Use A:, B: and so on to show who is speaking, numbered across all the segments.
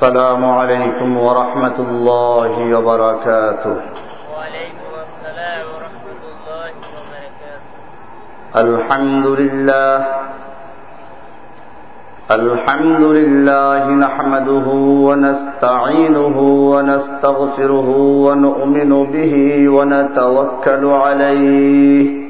A: السلام عليكم ورحمة الله وبركاته.
B: وعليكم السلام ورحمة الله وبركاته.
A: الحمد لله. الحمد لله نحمده ونستعينه ونستغفره ونؤمن به ونتوكل عليه.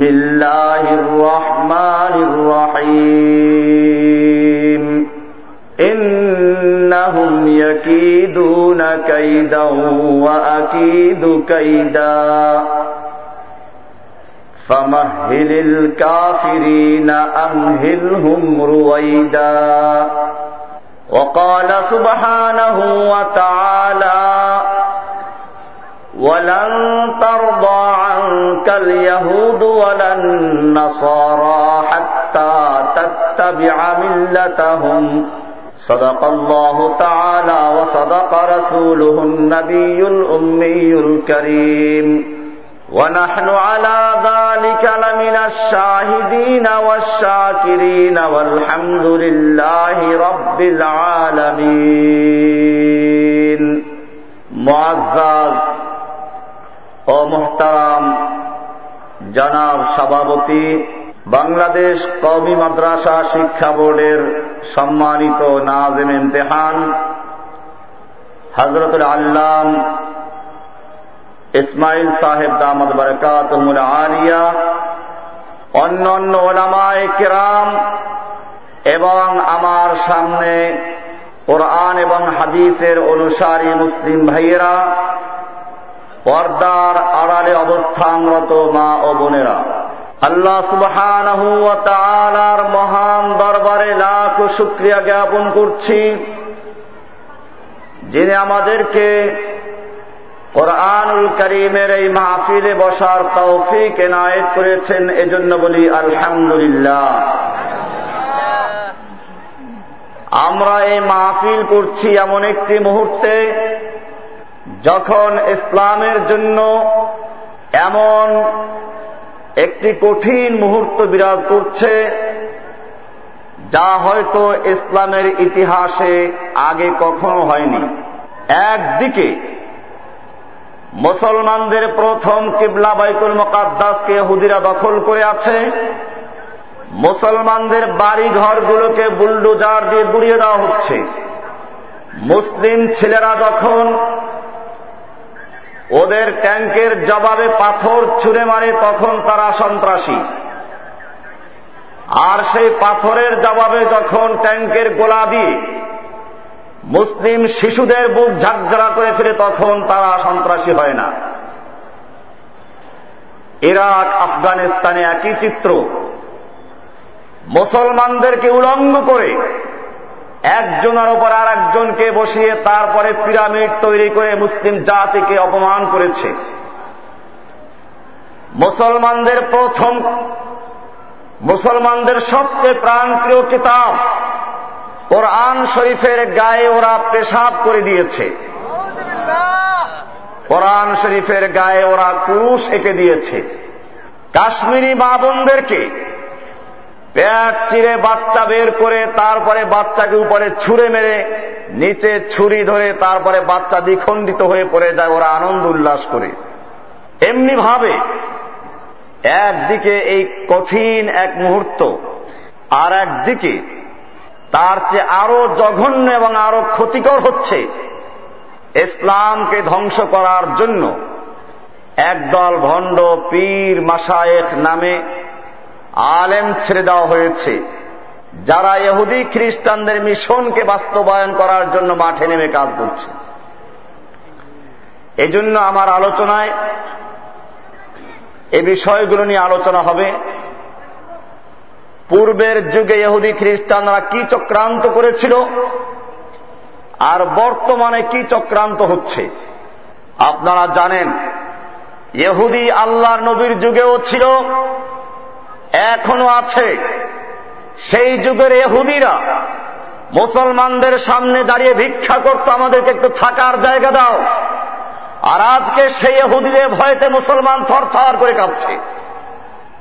A: بسم الله الرحمن الرحيم إنهم يكيدون كيدا وأكيد كيدا فمهل الكافرين أمهلهم رويدا وقال سبحانه وتعالى ولن ترضى عنك اليهود ولا النصارى حتى تتبع ملتهم صدق الله تعالى وصدق رسوله النبي الأمي الكريم ونحن على ذلك لمن الشاهدين والشاكرين والحمد لله رب العالمين معزز ও মোহতারাম জনাব সভাপতি, বাংলাদেশ কওমি মাদ্রাসা শিক্ষা বোর্ডের সম্মানিত নাজেম ইমতেহান হজরতুল আল্লাম ইসমাইল সাহেব দামদ বরকাতমুল আলিয়া, অন্য অন্য ওলামায় কেরাম এবং আমার সামনে কোরআন এবং হাদিসের অনুসারী মুসলিম ভাইয়েরা পর্দার আড়ালে অবস্থানরত মা ও বোনেরা, আল্লাহ সুবহান মহান দরবারে লাখ শুক্রিয়া জ্ঞাপন করছি, যিনি আমাদেরকে কোরআনুল করিমের এই মাহফিলে বসার তৌফিক এনায়েত করেছেন, এজন্য বলি আলহামদুলিল্লাহ। আমরা এই মাহফিল করছি এমন একটি মুহূর্তে যখন ইসলামের জন্য এমন একটি কঠিন মুহূর্ত বিরাজ করছে, যা হয়তো ইসলামের ইতিহাসে আগে কখনো হয়নি। একদিকে মুসলমানদের প্রথম কিবলা বাইতুল মকাদ্দাসকে হুদিরা দখল করে আছে। মুসলমানদের বাড়ি ঘরগুলোকে বুলডোজার দিয়ে গুড়িয়ে দেওয়া হচ্ছে। মুসলিম ছেলেরা যখন ওদের ট্যাঙ্কের জবাবে পাথর ছুঁড়ে মারে তখন তারা সন্ত্রাসী। আর সেই পাথরের জবাবে যখন ট্যাঙ্কের গোলা দিয়ে মুসলিম শিশুদের বুক ঝাঁকঝাড়া করে ফেলে, তখন তারা সন্ত্রাসী হয় না। ইরাক, আফগানিস্তানে একই চিত্র। মুসলমানদেরকে উলঙ্গ করে একজনের ওপর আর একজনকে বসিয়ে তারপরে পিরামিড তৈরি করে মুসলিম জাতিকে অপমান করেছে। মুসলমানদের প্রথম, মুসলমানদের সবচেয়ে প্রাণপ্রিয় কিতাব কোরআন শরীফের গায়ে ওরা পেশাব করে দিয়েছে। কোরআন শরীফের গায়ে ওরা কুরুষ এঁকে দিয়েছে। কাশ্মীরি মা বোনদেরকে পেট চিরে বাচ্চা বের করে তারপরে বাচ্চাকে উপরে ছুঁড়ে মেরে, নিচে ছুরি ধরে তারপরে বাচ্চা দ্বিখণ্ডিত হয়ে পড়ে যায়, ওরা আনন্দ উল্লাস করে। এমনি ভাবে একদিকে এই কঠিন এক মুহূর্ত, আর একদিকে তার চেয়ে আরও জঘন্য এবং আরও ক্ষতিকর হচ্ছে ইসলামকে ধ্বংস করার জন্য একদল ভণ্ড পীর মাসায়েখ নামে আলেম ছেড়ে দেওয়া হয়েছে। যারা এহুদি খ্রিস্টানদের মিশনকে বাস্তবায়ন করার জন্য মাঠে নেমে কাজ করছে। এজন্য আমার আলোচনায় এ বিষয়গুলো নিয়ে আলোচনা হবে। পূর্বের যুগে ইহুদি খ্রিস্টানরা কি চক্রান্ত করেছিল আর বর্তমানে কি চক্রান্ত হচ্ছে, আপনারা জানেন। ইহুদি আল্লাহর নবীর যুগেও ছিল এখনও আছে। সেই যুগের এহুদিরা মুসলমানদের সামনে দাঁড়িয়ে ভিক্ষা করত, আমাদেরকে একটু থাকার জায়গা দাও। আর আজকে সেই এহুদিদের ভয়েতে মুসলমান থর করে কাঁপছে।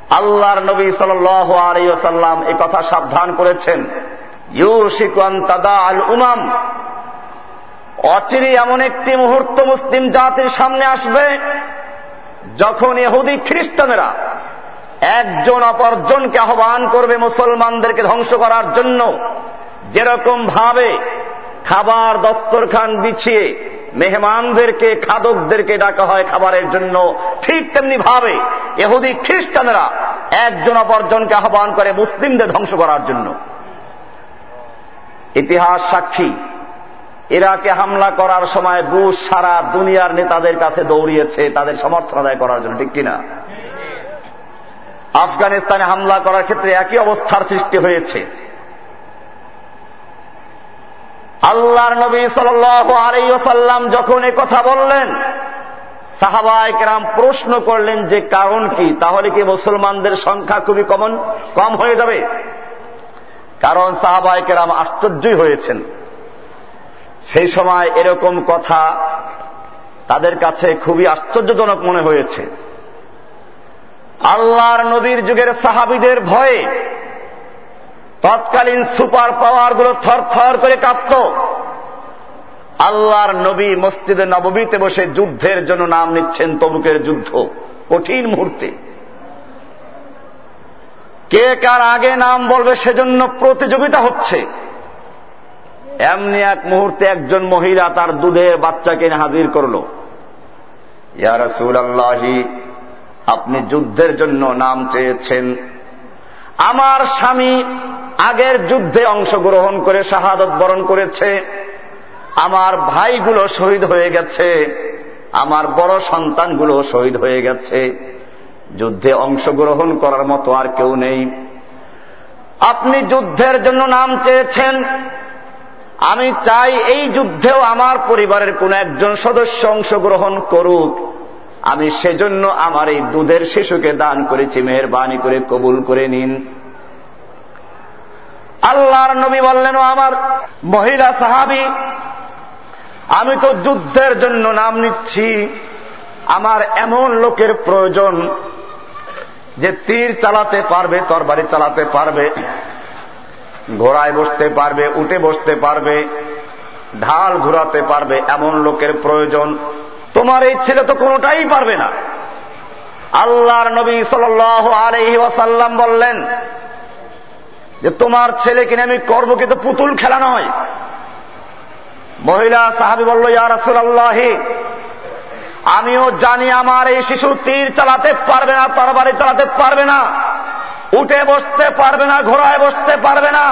A: আল্লাহর নবী সাল আলিয়াল্লাম এ কথা সাবধান করেছেন। ইউশিকান তাদা আল উমাম। অচিরে এমন একটি মুহূর্ত মুসলিম জাতির সামনে আসবে, যখন এহুদি খ্রিস্টানেরা একজন অপরজনকে আহ্বান করবে মুসলমানদেরকে ধ্বংস করার জন্য। যেরকম ভাবে খাবার দস্তরখান বিছিয়ে মেহমানদেরকে, খাদকদেরকে ডাকা হয় খাবারের জন্য, ঠিক তেমনি ভাবে এহুদি খ্রিস্টানেরা একজন অপরজনকে আহ্বান করে মুসলিমদের ধ্বংস করার জন্য। ইতিহাস সাক্ষী, ইরাকে হামলা করার সময় বুশ সারা দুনিয়ার নেতাদের কাছে দৌড়িয়েছে, তাদের সমর্থন আদায় করার জন্য, ঠিক কিনা? আফগানিস্তানে হামলা করার ক্ষেত্রে একই অবস্থার সৃষ্টি হয়েছে। আল্লাহর নবী সাল আলাইসাল্লাম যখন এ কথা বললেন, সাহাবায় কেরাম প্রশ্ন করলেন যে কারণ কি? তাহলে কি মুসলমানদের সংখ্যা খুবই কমন? কম হয়ে যাবে। কারণ সাহাবায় কেরাম আশ্চর্যই হয়েছেন। সেই সময় এরকম কথা তাদের কাছে খুবই আশ্চর্যজনক মনে হয়েছে। আল্লাহর নবীর যুগের সাহাবিদের ভয়ে তৎকালীন সুপার পাওয়ারগুলো থর থর করে কাঁপত। আল্লাহর নবী মসজিদে নবমীতে বসে যুদ্ধের জন্য নাম নিচ্ছেন তবুকের যুদ্ধ। কঠিন মুহূর্তে। কে কার আগে নাম বলবে সেজন্য প্রতিযোগিতা হচ্ছে। এমনি এক মুহূর্তে একজন মহিলা তার দুধের বাচ্চাকে হাজির করল। ইয়ারসুল আল্লাহি আপনি যুদ্ধের জন্য নাম চেয়েছেন। আমার স্বামী আগের যুদ্ধে অংশগ্রহণ করে শাহাদত বরণ করেছে। আমার ভাইগুলো শহীদ হয়ে গেছে। আমার বড় সন্তানগুলো শহীদ হয়ে গেছে। যুদ্ধে অংশগ্রহণ করার মতো আর কেউ নেই। আপনি যুদ্ধের জন্য নাম চেয়েছেন। আমি চাই এই যুদ্ধেও আমার পরিবারের কোন একজন সদস্য অংশগ্রহণ করুক। আমি সেজন্য আমার এই দুধের শিশুকে দান করেছি, মেহরবানি করে, কবুল করে নিন। আল্লাহর নবী বললেন আমার মহিলা সাহাবি, আমি তো যুদ্ধের জন্য নাম নিচ্ছি। আমার এমন লোকের প্রয়োজন যে তীর চালাতে পারবে, তরবারি চালাতে পারবে, ঘোড়ায় বসতে পারবে, উঠে বসতে পারবে, ঢাল ঘুরাতে পারবে, এমন লোকের প্রয়োজন। তোমার এই ছেলে তো কোনোটাই পারবে না। আল্লাহর নবী সাল আলহি ওয়াসাল্লাম বললেন যে, তোমার ছেলে কিনে আমি করব কিন্তু পুতুল খেলা নয় মহিলা সাহাবি বলল ইয়ার আল্লাহি আমিও জানি আমার এই শিশু তীর চালাতে পারবে না, তরবারি চালাতে পারবে না, উঠে বসতে পারবে না, ঘোড়ায় বসতে পারবে না,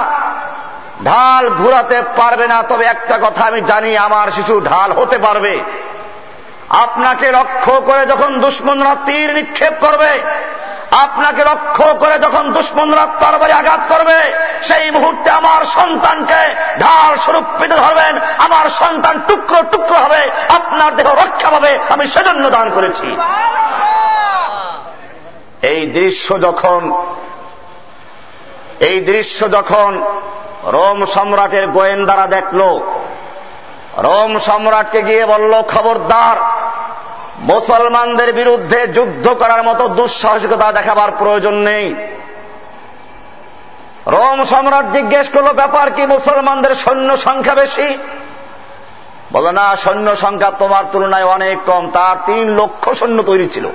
A: ঢাল ঘুরাতে পারবে না, তবে একটা কথা আমি জানি, আমার শিশু ঢাল হতে পারবে। আপনাকে লক্ষ্য করে যখন দুশ্মনরা তীর নিক্ষেপ করবে, আপনাকে লক্ষ্য করে যখন দুশ্মনরা তরবারি আঘাত করবে, সেই মুহূর্তে আমার সন্তানকে ঢাল স্বরূপ পেতে ধরবেন। আমার সন্তান টুকরো টুকরো হবে, আপনার দেহ রক্ষা পাবে, আমি সেজন্য দান করেছি। এই দৃশ্য যখন, এই দৃশ্য যখন রোম সম্রাটের গোয়েন্দারা দেখল রোম সম্রাটকে গিয়ে বলল, খবরদার, মুসলমানদের বিরুদ্ধে যুদ্ধ করার মতো দুঃসাহসিকতা দেখাবার প্রয়োজন নেই। রোম সম্রাট জিজ্ঞেস করল, ব্যাপার কি, মুসলমানদের সৈন্য সংখ্যা বেশি? বলে না, সৈন্য সংখ্যা তোমার তুলনায় অনেক কম। তার তিন লক্ষ সৈন্য তৈরি ছিল।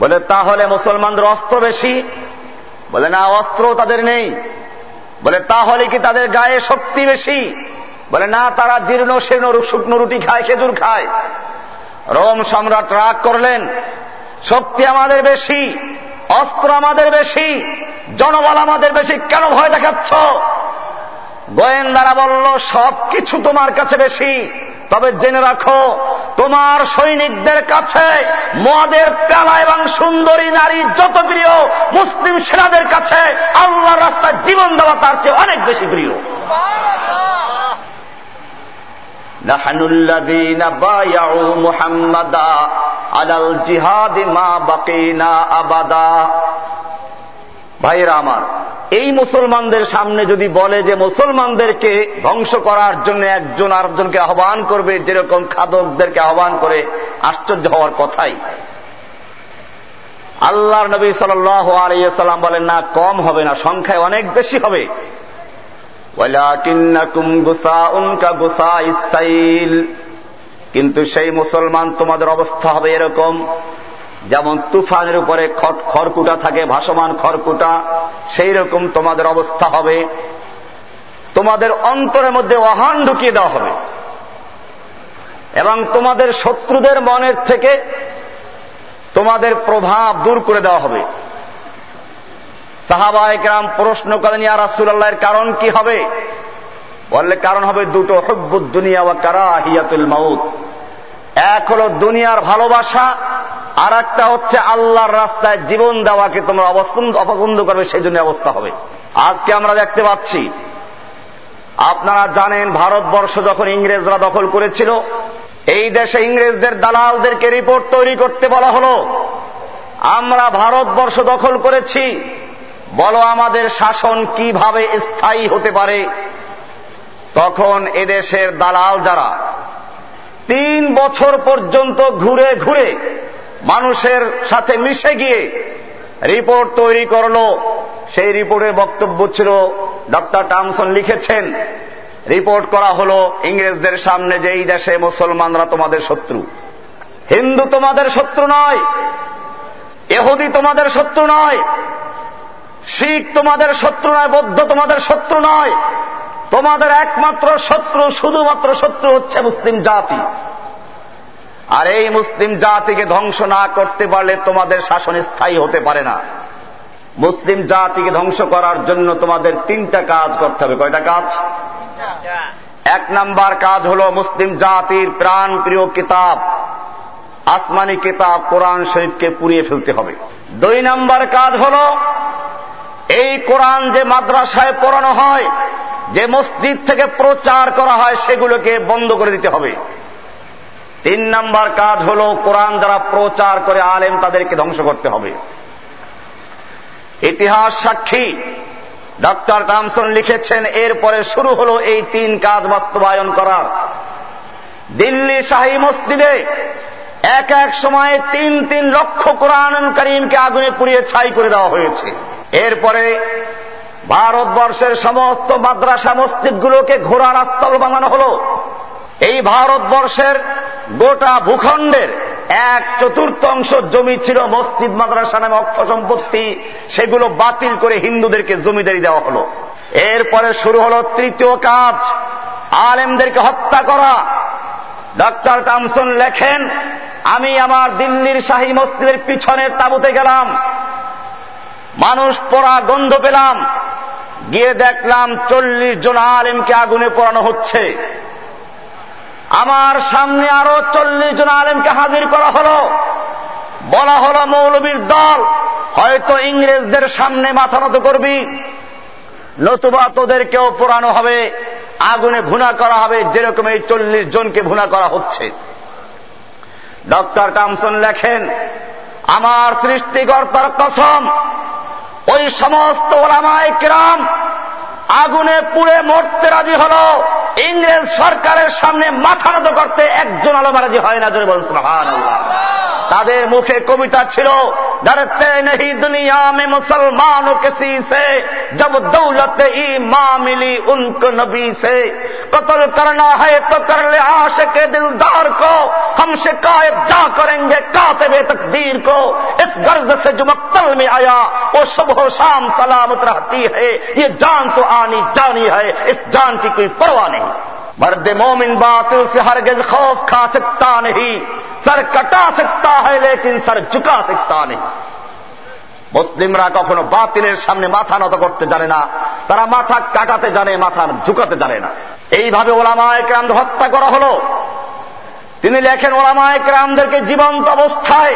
A: বলে, তাহলে মুসলমানদের অস্ত্র বেশি? বলে, না, অস্ত্র তাদের নেই। বলে, তাহলে কি তাদের গায়ে শক্তি বেশি? বলে, না, তারা জীর্ণ, শীর্ণ শুকনো রুটি খায়, খেজুর খায়। রোম সম্রাট রাগ করলেন, শক্তি আমাদের বেশি, অস্ত্র আমাদের বেশি, জনবল আমাদের বেশি, কেন ভয় দেখাচ্ছ? গোয়েন্দারা বলল, সব কিছু তোমার কাছে বেশি, তবে জেনে রাখো, তোমার সৈনিকদের কাছে মদের পেলা এবং সুন্দরী নারী যত প্রিয়, মুসলিম সেনাদের কাছে আল্লাহর রাস্তায় জীবন দেওয়া তার চেয়ে অনেক বেশি প্রিয়। نحن الذين بايعوا محمدا على الجهاد ما بقينا أبدا ভাইরা আমার এই মুসলমানদের সামনে যদি বলে যে মুসলমানদেরকে ধ্বংস করার জন্য একজন আরেকজনকে আহ্বান করবে যেরকম খাদকদেরকে আহ্বান করে আশ্চর্য হওয়ার কথাই আল্লাহর নবী সাল আলিয়াল্লাম বলেন না কম হবে না সংখ্যায় অনেক বেশি হবে কিন্তু সেই মুসলমান, তোমাদের অবস্থা হবে এরকম। যেমন তুফানের উপরে খড়কুটা থাকে, ভাসমান খড়কুটা সেই রকম তোমাদের অবস্থা হবে। তোমাদের অন্তরের মধ্যে অহান ঢুকিয়ে দেওয়া হবে। এবং তোমাদের শত্রুদের মনের থেকে তোমাদের প্রভাব দূর করে দেওয়া হবে। সাহাবায়করাম প্রশ্ন করেন ইয়া রাসুল্লাহের কারণ কি হবে? বললে, কারণ হবে দুটো, হব্বুদ দুনিয়া ওয়া কারাহিয়াতুল মাউত। এক হলো দুনিয়ার ভালোবাসা আর একটা হচ্ছে আল্লাহর রাস্তায় জীবন দেওয়াকে তোমরা অপছন্দ করবে, সেই জন্য অবস্থা হবে। আজকে আমরা দেখতে পাচ্ছি, আপনারা জানেন, ভারতবর্ষ যখন ইংরেজরা দখল করেছিল, এই দেশে ইংরেজদের দালালদেরকে রিপোর্ট তৈরি করতে বলা হলো, আমরা ভারতবর্ষ দখল করেছি। বলো আমাদের শাসন কীভাবে স্থায়ী হতে পারে? তখন এদেশের দালাল যারা তিন বছর পর্যন্ত ঘুরে ঘুরে মানুষের সাথে মিশে গিয়ে রিপোর্ট তৈরি করল, সেই রিপোর্টের বক্তব্য ছিল, ডক্টর টামসন লিখেছেন, রিপোর্ট করা হলো ইংরেজদের সামনে যে এই দেশে মুসলমানরা তোমাদের শত্রু। হিন্দু তোমাদের শত্রু নয় এহুদি তোমাদের শত্রু নয় শিখ তোমাদের শত্রু নয়, বৌদ্ধ তোমাদের শত্রু নয়। তোমাদের একমাত্র শত্রু, শুধুমাত্র শত্রু হচ্ছে মুসলিম জাতি। আর এই মুসলিম জাতিকে ধ্বংস না করতে পারলে তোমাদের শাসন স্থায়ী হতে পারে না। মুসলিম জাতিকে ধ্বংস করার জন্য তোমাদের তিনটা কাজ করতে হবে। কয়টা কাজ? এক নাম্বার কাজ হল মুসলিম জাতির প্রাণ প্রিয় কিতাব। আসমানি কিতাব কোরআন শরীফকে পুড়িয়ে ফেলতে হবে। দুই নাম্বার কাজ হল এই কোরআন যে মাদ্রাসায় পড়ানো হয়, যে মসজিদ থেকে প্রচার করা হয়, সেগুলোকে বন্ধ করে দিতে হবে। তিন নাম্বার কাজ হল কোরআন যারা প্রচার করে, আলেম তাদেরকে ধ্বংস করতে হবে। ইতিহাস সাক্ষী ডক্টর টামসন লিখেছেন, এরপরে শুরু হল এই তিন কাজ বাস্তবায়ন করার। দিল্লি শাহী মসজিদে এক এক সময়ে তিন তিন লক্ষ কোরআন করিমকে আগুনে পুড়িয়ে ছাই করে দেওয়া হয়েছে। এরপরে ভারতবর্ষের সমস্ত মাদ্রাসা মসজিদগুলোকে ঘোড়া রাস্তা বানানো হল। এই ভারতবর্ষের গোটা ভূখণ্ডের এক চতুর্থাংশ জমি ছিল মসজিদ, মাদ্রাসা নামে অক্ষ সম্পত্তি। সেগুলো বাতিল করে হিন্দুদেরকে জমিদারি দেওয়া হলো। এরপরে শুরু হল তৃতীয় কাজ, আলেমদেরকে হত্যা করা। ডক্টর টামসন লেখেন, আমি আমার দিল্লির শাহী মসজিদের পিছনের তাবুতে গেলাম। মানুষ পড়া গন্ধ পেলাম। গিয়ে দেখলাম চল্লিশ জন আলেমকে আগুনে পোড়ানো হচ্ছে। আমার সামনে আরও চল্লিশ জন আলেমকে হাজির করা হলো। বলা হলো, মৌলবীর দল, হয়তো ইংরেজদের সামনে মাথা মতো করবি। নতুবা তোদেরকেও পোড়ানো হবে। আগুনে ভুনা করা হবে, যেরকম এই চল্লিশ জনকে ভুনা করা হচ্ছে। ডক্টর কামসন লেখেন, আমার সৃষ্টিকর্তার কসম ওই সমস্ত ওলামায় কিরাম আগুনে পুড়ে মরতে রাজি হল ইংরেজ সরকারের সামনে মাথা নত করতে একজন আলমা রাজি হয় না জোরে বলুন তাদের মুখে কবিতা ছিল डरते नहीं दुनिया में मुसलमानों किसी से जब दौलत ईमा मिली उनको नबी से कत्ल करना है तो कर ले आश के दिलदार को हम शिकायत जा करेंगे कातबे तकदीर को इस गर्ज से जो मक्तल में आया वो सुबह शाम सलामत रहती है ये जान तो आनी जानी है इस जान की कोई परवाह नहीं मर्द मोमिन बातिल से हरगिज खौफ खा सकता नहीं सर कटा सकता है लेकिन सर झुका सकता नहीं মুসলিমরা কখনো বাতিলের সামনে মাথা নত করতে জানে না তারা মাথা কাটাতে জানে মাথা ঝুকাতে জানে না এইভাবে ওলামা একরামদের হত্যা করা হলো তিনি লেখেন ওলামা একরামদেরকে জীবন্ত অবস্থায়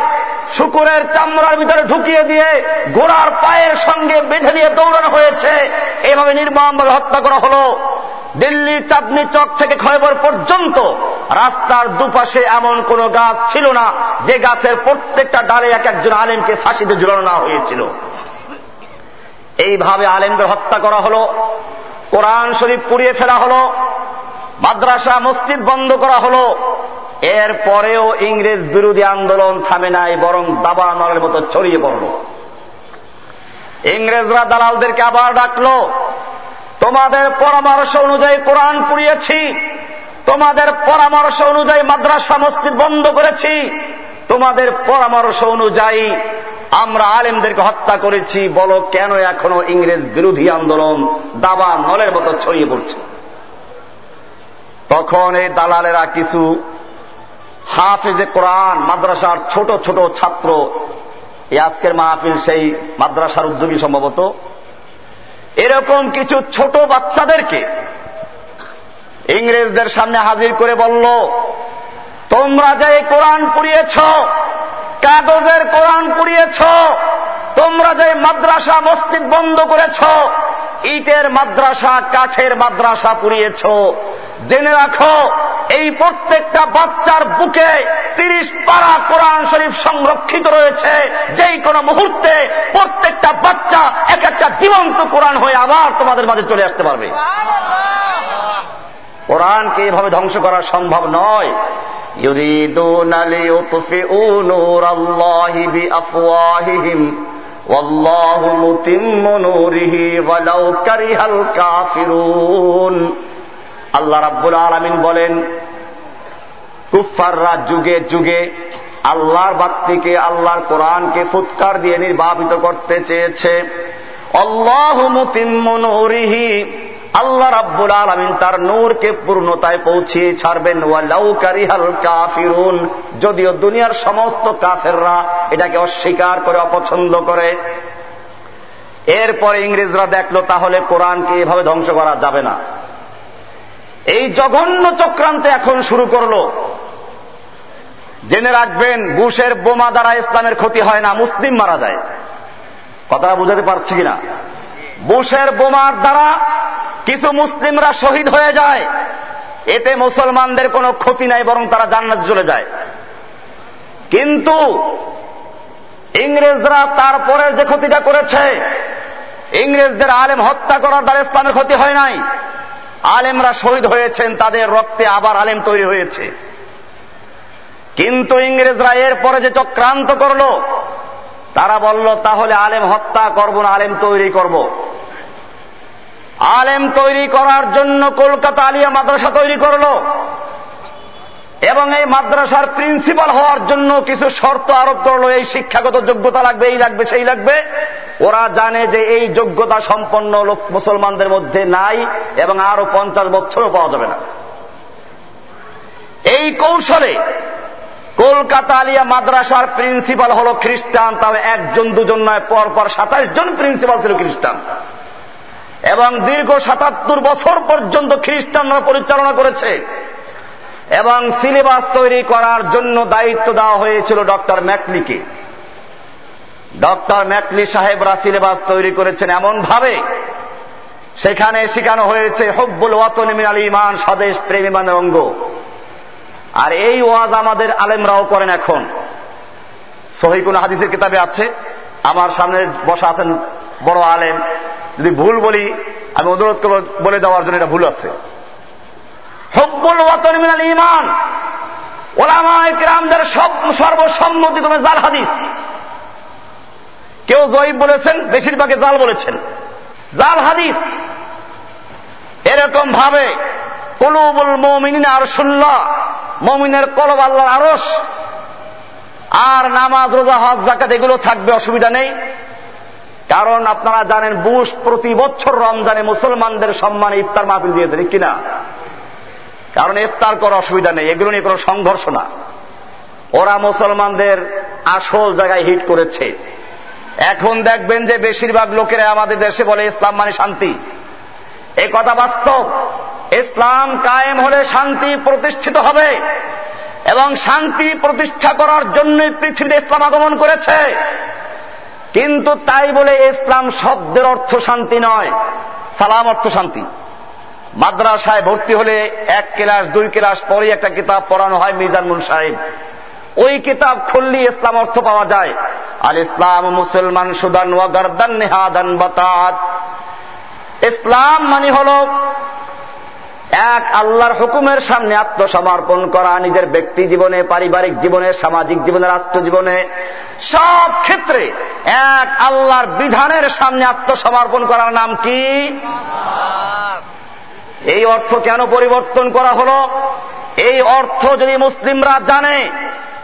A: শুকুরের চামড়ার ভিতরে ঢুকিয়ে দিয়ে ঘোড়ার পায়ের সঙ্গে বেঁধে দিয়ে দৌড়ানো হয়েছে। এভাবে নির্মমভাবে হত্যা করা হলো। দিল্লি চাঁদনি চক থেকে খয়বর পর্যন্ত রাস্তার দুপাশে এমন কোন গাছ ছিল না, যে গাছের প্রত্যেকটা ডালে এক একজন আলেমকে ফাঁসিতে ঝুলানো না হয়েছিল। এইভাবে আলেমদের হত্যা করা হল, কোরআন শরীফ পুড়িয়ে ফেলা হল, মাদ্রাসা, মসজিদ বন্ধ করা হল এর পরেও ইংরেজ বিরোধী আন্দোলন থামে নাই, বরং দাবা নলের মতো ছড়িয়ে পড়ল। ইংরেজরা দালালদেরকে আবার ডাকলো, তোমাদের পরামর্শ অনুযায়ী কোরআন পুড়িয়েছি, তোমাদের পরামর্শ অনুযায়ী মাদ্রাসা, মসজিদ বন্ধ করেছি, তোমাদের পরামর্শ অনুযায়ী আমরা আলেমদেরকে হত্যা করেছি, বলো কেন এখনও ইংরেজ বিরোধী আন্দোলন দাবা নলের মতো ছড়িয়ে পড়ছে? তখন এই দালালেরা কিছু হাফেজে কোরআন, মাদ্রাসার ছোট ছোট ছাত্র। এই আজকের মাহফিল সেই মাদ্রাসার উদ্যোগী সম্ভবত। এরকম কিছু ছোট বাচ্চাদেরকে ইংরেজদের সামনে হাজির করে বলল, তোমরা যে কোরআন পুড়িয়েছ, কাগজের কোরআন পুড়িয়েছ, তোমরা যে মাদ্রাসা মসজিদ বন্ধ করেছ, ইটের মাদ্রাসা, কাঠের মাদ্রাসা পুড়িয়েছ জেনে রাখো এই প্রত্যেকটা বাচ্চার বুকে তিরিশ পারা কোরআন শরীফ সংরক্ষিত রয়েছে যেই কোনো মুহূর্তে প্রত্যেকটা বাচ্চা এক একটা জীবন্ত কোরআন হয়ে আবার তোমাদের মাঝে চলে আসতে পারবে কোরআনকে এভাবে ধ্বংস করা সম্ভব নয় يريدون ليطفئوا نور الله بأفواههم والله متم نوره ولو كره الكافرون আল্লাহ রাব্বুল আলমিন বলেন কুফাররা যুগে যুগে আল্লাহর বাত্তিকে, আল্লাহর কোরআনকে ফুৎকার দিয়ে নির্বাপিত করতে চেয়েছে। অল্লাহ মুতিম্মনুরিহি আল্লাহ রাব্বুল আলমিন তার নূরকে পূর্ণতায় পৌঁছিয়ে ছাড়বেন। কাফিরুন, যদিও দুনিয়ার সমস্ত কাফেররা এটাকে অস্বীকার করে, অপছন্দ করে। এরপরে ইংরেজরা দেখল, তাহলে কোরআনকে এভাবে ধ্বংস করা যাবে না। এই জঘন্য চক্রান্ত এখন শুরু করল। জেনে রাখবেন, বুশের বোমা দ্বারা ইসলামের ক্ষতি হয় না, মুসলিম মারা যায়। কথাটা বুঝাতে পারছি কিনা? বুশের বোমার দ্বারা কিছু মুসলিমরা শহীদ হয়ে যায়। এতে মুসলমানদের কোনো ক্ষতি নাই, বরং তারা জান্নাত চলে যায়। কিন্তু ইংরেজরা তারপরে যে ক্ষতিটা করেছে, ইংরেজদের আলেম হত্যা করার দ্বারা ইসলামের ক্ষতি হয় নাই। আলেমরা শহীদ হয়েছেন, তাদের রক্তে আবার আলেম তৈরি হয়েছে। কিন্তু ইংরেজরা এর পরে যে চক্রান্ত করল, তারা বলল, তাহলে আলেম হত্যা করব না, আলেম তৈরি করব। আলেম তৈরি করার জন্য কলকাতা আলিয়া মাদ্রাসা তৈরি করল। এবং এই মাদ্রাসার প্রিন্সিপাল হওয়ার জন্য কিছু শর্ত আরোপ করল, এই শিক্ষাগত যোগ্যতা লাগবে, এই লাগবে, সেই লাগবে। ওরা জানে যে এই যোগ্যতা সম্পন্ন লোক মুসলমানদের মধ্যে নাই এবং আরও পঞ্চাশ বছরও পাওয়া যাবে না। এই কৌশলে কলকাতা আলিয়া মাদ্রাসার প্রিন্সিপাল হল খ্রিস্টান তবে একজন, দুজন নয় পর পর সাতাইশ জন প্রিন্সিপাল ছিল খ্রিস্টান। এবং দীর্ঘ সাতাত্তর বছর পর্যন্ত খ্রিস্টানরা পরিচালনা করেছে। এবং সিলেবাস তৈরি করার জন্য দায়িত্ব দেওয়া হয়েছিল ডক্টর ম্যাকলিকে। ডক্টর ম্যাকলি সাহেবরা সিলেবাস তৈরি করেছেন এমন ভাবে সেখানে শেখানো হয়েছে, হব্বুল ওয়াতন মিনাল ইমান স্বদেশ, প্রেম ইমানের অঙ্গ। আর এই ওয়াজ আমাদের আলেমরাও করেন এখন। সহি কোন হাদিসের কিতাবে আছে, আমার সামনে বসা আছেন বড় আলেম। যদি ভুল বলি, আমি অনুরোধ করব বলে দেওয়ার জন্য এটা ভুল আছে। হব্বুল ওয়াতন মিনাল ইমান ওলামায় কিরামদের সব সর্বসম্মতি করে জাল হাদিস। কেউ জয়ীব বলেছেন বেশিরভাগে জাল বলেছেন। জাল হাদিস। এরকম ভাবে কলুবুল মমিন আর শুনল মমিনের কলব আল্লাহর আরস আর নামাজ, রোজা, হজ জাকাত এগুলো থাকবে, অসুবিধা নেই। কারণ আপনারা জানেন, বুশ প্রতি বছর রমজানে মুসলমানদের সম্মানে ইফতার মাহফিল দিয়েছেন কিনা? কারণ ইফতার করার অসুবিধা নেই। এগুলো নিয়ে কোনো সংঘর্ষ না। ওরা মুসলমানদের আসল জায়গায় হিট করেছে। এখন দেখবেন যে বেশিরভাগ লোকেরা আমাদের দেশে বলে, ইসলাম মানে শান্তি। এ কথা বাস্তব। ইসলাম কায়েম হলে শান্তি প্রতিষ্ঠিত হবে এবং শান্তি প্রতিষ্ঠা করার জন্যই পৃথিবীতে ইসলাম আগমন করেছে। কিন্তু তাই বলে ইসলাম শব্দের অর্থ শান্তি নয়, সালাম অর্থ শান্তি। মাদ্রাসায় ভর্তি হলে এক ক্লাস, দুই ক্লাস পরে একটা কিতাব পড়ানো হয় মিজানুল সাহেব। ওই কিতাব খুললি ইসলাম অর্থ পাওয়া যায়। আর ইসলাম মুসলমান সুদান ওয়াগারদান নেহাদান বাতাত। ইসলাম মানে হল এক আল্লাহর হুকুমের সামনে আত্মসমর্পণ করা, নিজের ব্যক্তি জীবনে, পারিবারিক জীবনে, সামাজিক জীবনে, রাষ্ট্র জীবনে। সব ক্ষেত্রে এক আল্লাহর বিধানের সামনে আত্মসমর্পণ করার নাম কি? এই অর্থ কেন পরিবর্তন করা হল? এই অর্থ যদি মুসলিমরা জানে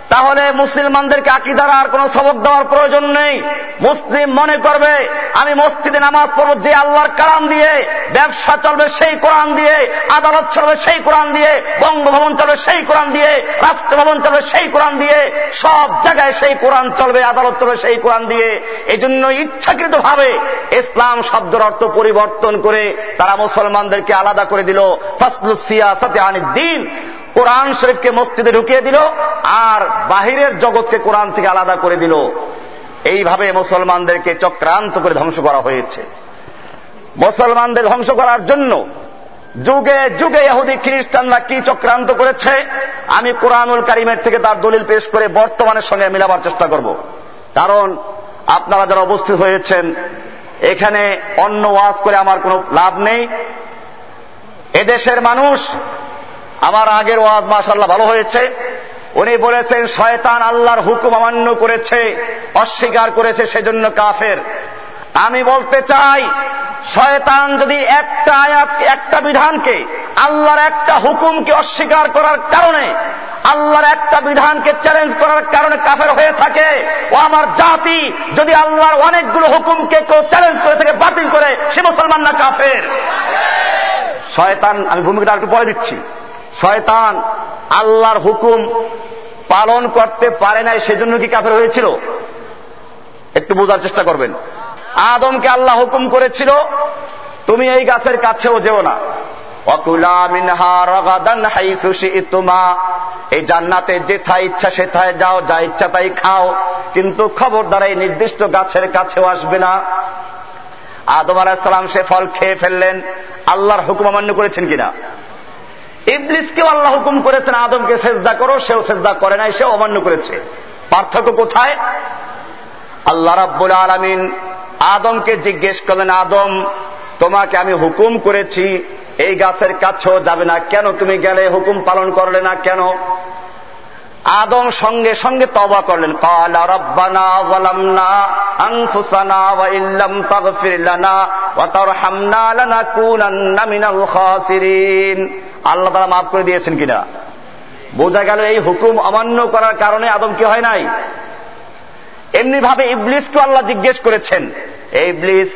A: তাহলে মুসলমানদেরকে আকিদার আর কোন সবক দেওয়ার প্রয়োজন নেই। মুসলিম মনে করবে, আমি মসজিদে নামাজ পড়ব যে আল্লাহর কালাম দিয়ে, ব্যবসা চলবে সেই কোরআন দিয়ে, আদালত চলবে সেই কোরআন দিয়ে, বঙ্গভবন চলবে সেই কোরআন দিয়ে, রাষ্ট্রভবন চলবে সেই কোরআন দিয়ে, সব জায়গায় সেই কোরআন চলবে, আদালত চলবে সেই কোরআন দিয়ে। এই জন্য ইচ্ছাকৃত ভাবে ইসলাম শব্দের অর্থ পরিবর্তন করে তারা মুসলমানদেরকে আলাদা করে দিল। ফাসলুসিয়া সাথে দিন। কোরআন শরীফকে মসজিদে ঢুকিয়ে দিল আর বাহিরের জগৎকে কোরআন থেকে আলাদা করে দিল। এইভাবে মুসলমানদেরকে চক্রান্ত করে ধ্বংস করা হয়েছে। মুসলমানদের ধ্বংস করার জন্য যুগে যুগে ইহুদি, খ্রিস্টানরা কি চক্রান্ত করেছে, আমি কোরআনুল কারিমের থেকে তার দলিল পেশ করে বর্তমানের সঙ্গে মিলাবার চেষ্টা করব। কারণ আপনারা যারা উপস্থিত হয়েছেন, এখানে অন্য ওয়াজ করে আমার কোনো লাভ নেই। এদেশের মানুষ আমার আগের ওয়াজ মাসাল্লাহ ভালো হয়েছে। উনি বলেছেন, শয়তান আল্লাহর হুকুম অমান্য করেছে, অস্বীকার করেছে, সেজন্য কাফের। আমি বলতে চাই, শয়তান যদি একটা আয়াত, একটা বিধানকে, আল্লাহর একটা হুকুমকে অস্বীকার করার কারণে, আল্লাহর একটা বিধানকে চ্যালেঞ্জ করার কারণে কাফের হয়ে থাকে, ও আমার জাতি যদি আল্লাহর অনেকগুলো হুকুমকে কেউ চ্যালেঞ্জ করে থাকে, বাতিল করে, সে মুসলমান না কাফের? শয়তান, আমি ভূমিকাটা আর পরে দিচ্ছি। শয়তান আল্লাহর হুকুম পালন করতে পারে নাই, সেজন্য কি কাফের হয়েছিল? একটু বোঝার চেষ্টা করবেন। আদমকে আল্লাহ হুকুম করেছিল, তুমি এই গাছের কাছেও যেও না। এই জান্নাতে যেথায় ইচ্ছা সেথায় যাও, যা ইচ্ছা তাই খাও। কিন্তু খবরদার এই নির্দিষ্ট গাছের কাছেও আসবে না। আদম আলাহিসাল্লাম সে ফল খেয়ে ফেললেন। আল্লাহর হুকুম অমান্য করেছেন কিনা? ইবলিসকেও আল্লাহ হুকুম করেছেন, আদমকে সেজদা করো, সেও সেজদা করে নাই, সেও অমান্য করেছে। পার্থক্য কোথায়? আল্লাহ রাব্বুল আলমিন আদমকে জিজ্ঞেস করলেন, আদম, তোমাকে আমি হুকুম করেছি, এই গাছের কাছেও যাবে না। কেন তুমি গেলে? হুকুম পালন করলে না কেন? আদম সঙ্গে সঙ্গে তবা করলেন। আল্লাহ তাআলা করে দিয়েছেন কিনা? বোঝা গেল এই হুকুম অমান্য করার কারণে আদম কি হয় নাই? এমনি ভাবে ইবলিসকে আল্লাহ জিজ্ঞেস করেছেন এই ইবলিস,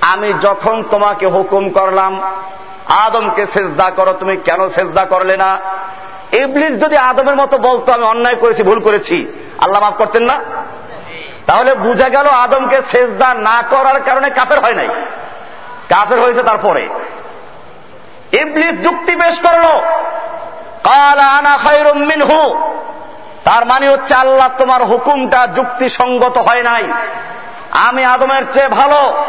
A: আমি যখন তোমাকে হুকুম করলাম, আদমকে সেজদা করো, তুমি কেন সেজদা করলে না? ইবলিস যদি আদমের মতো বলতো, আমি অন্যায় করেছি, ভুল করেছি, আল্লাহ মাফ করতেন না? তাহলে বুঝা গেল আদমকে সেজদা না করার কারণে কাফের হয় নাই। কাফের হয়েছে তারপরে। ইবলিস যুক্তি পেশ করল তার মানে হচ্ছে আল্লাহ তোমার হুকুমটা যুক্তিসঙ্গত হয় নাই। আমি আদমের চেয়ে ভালো।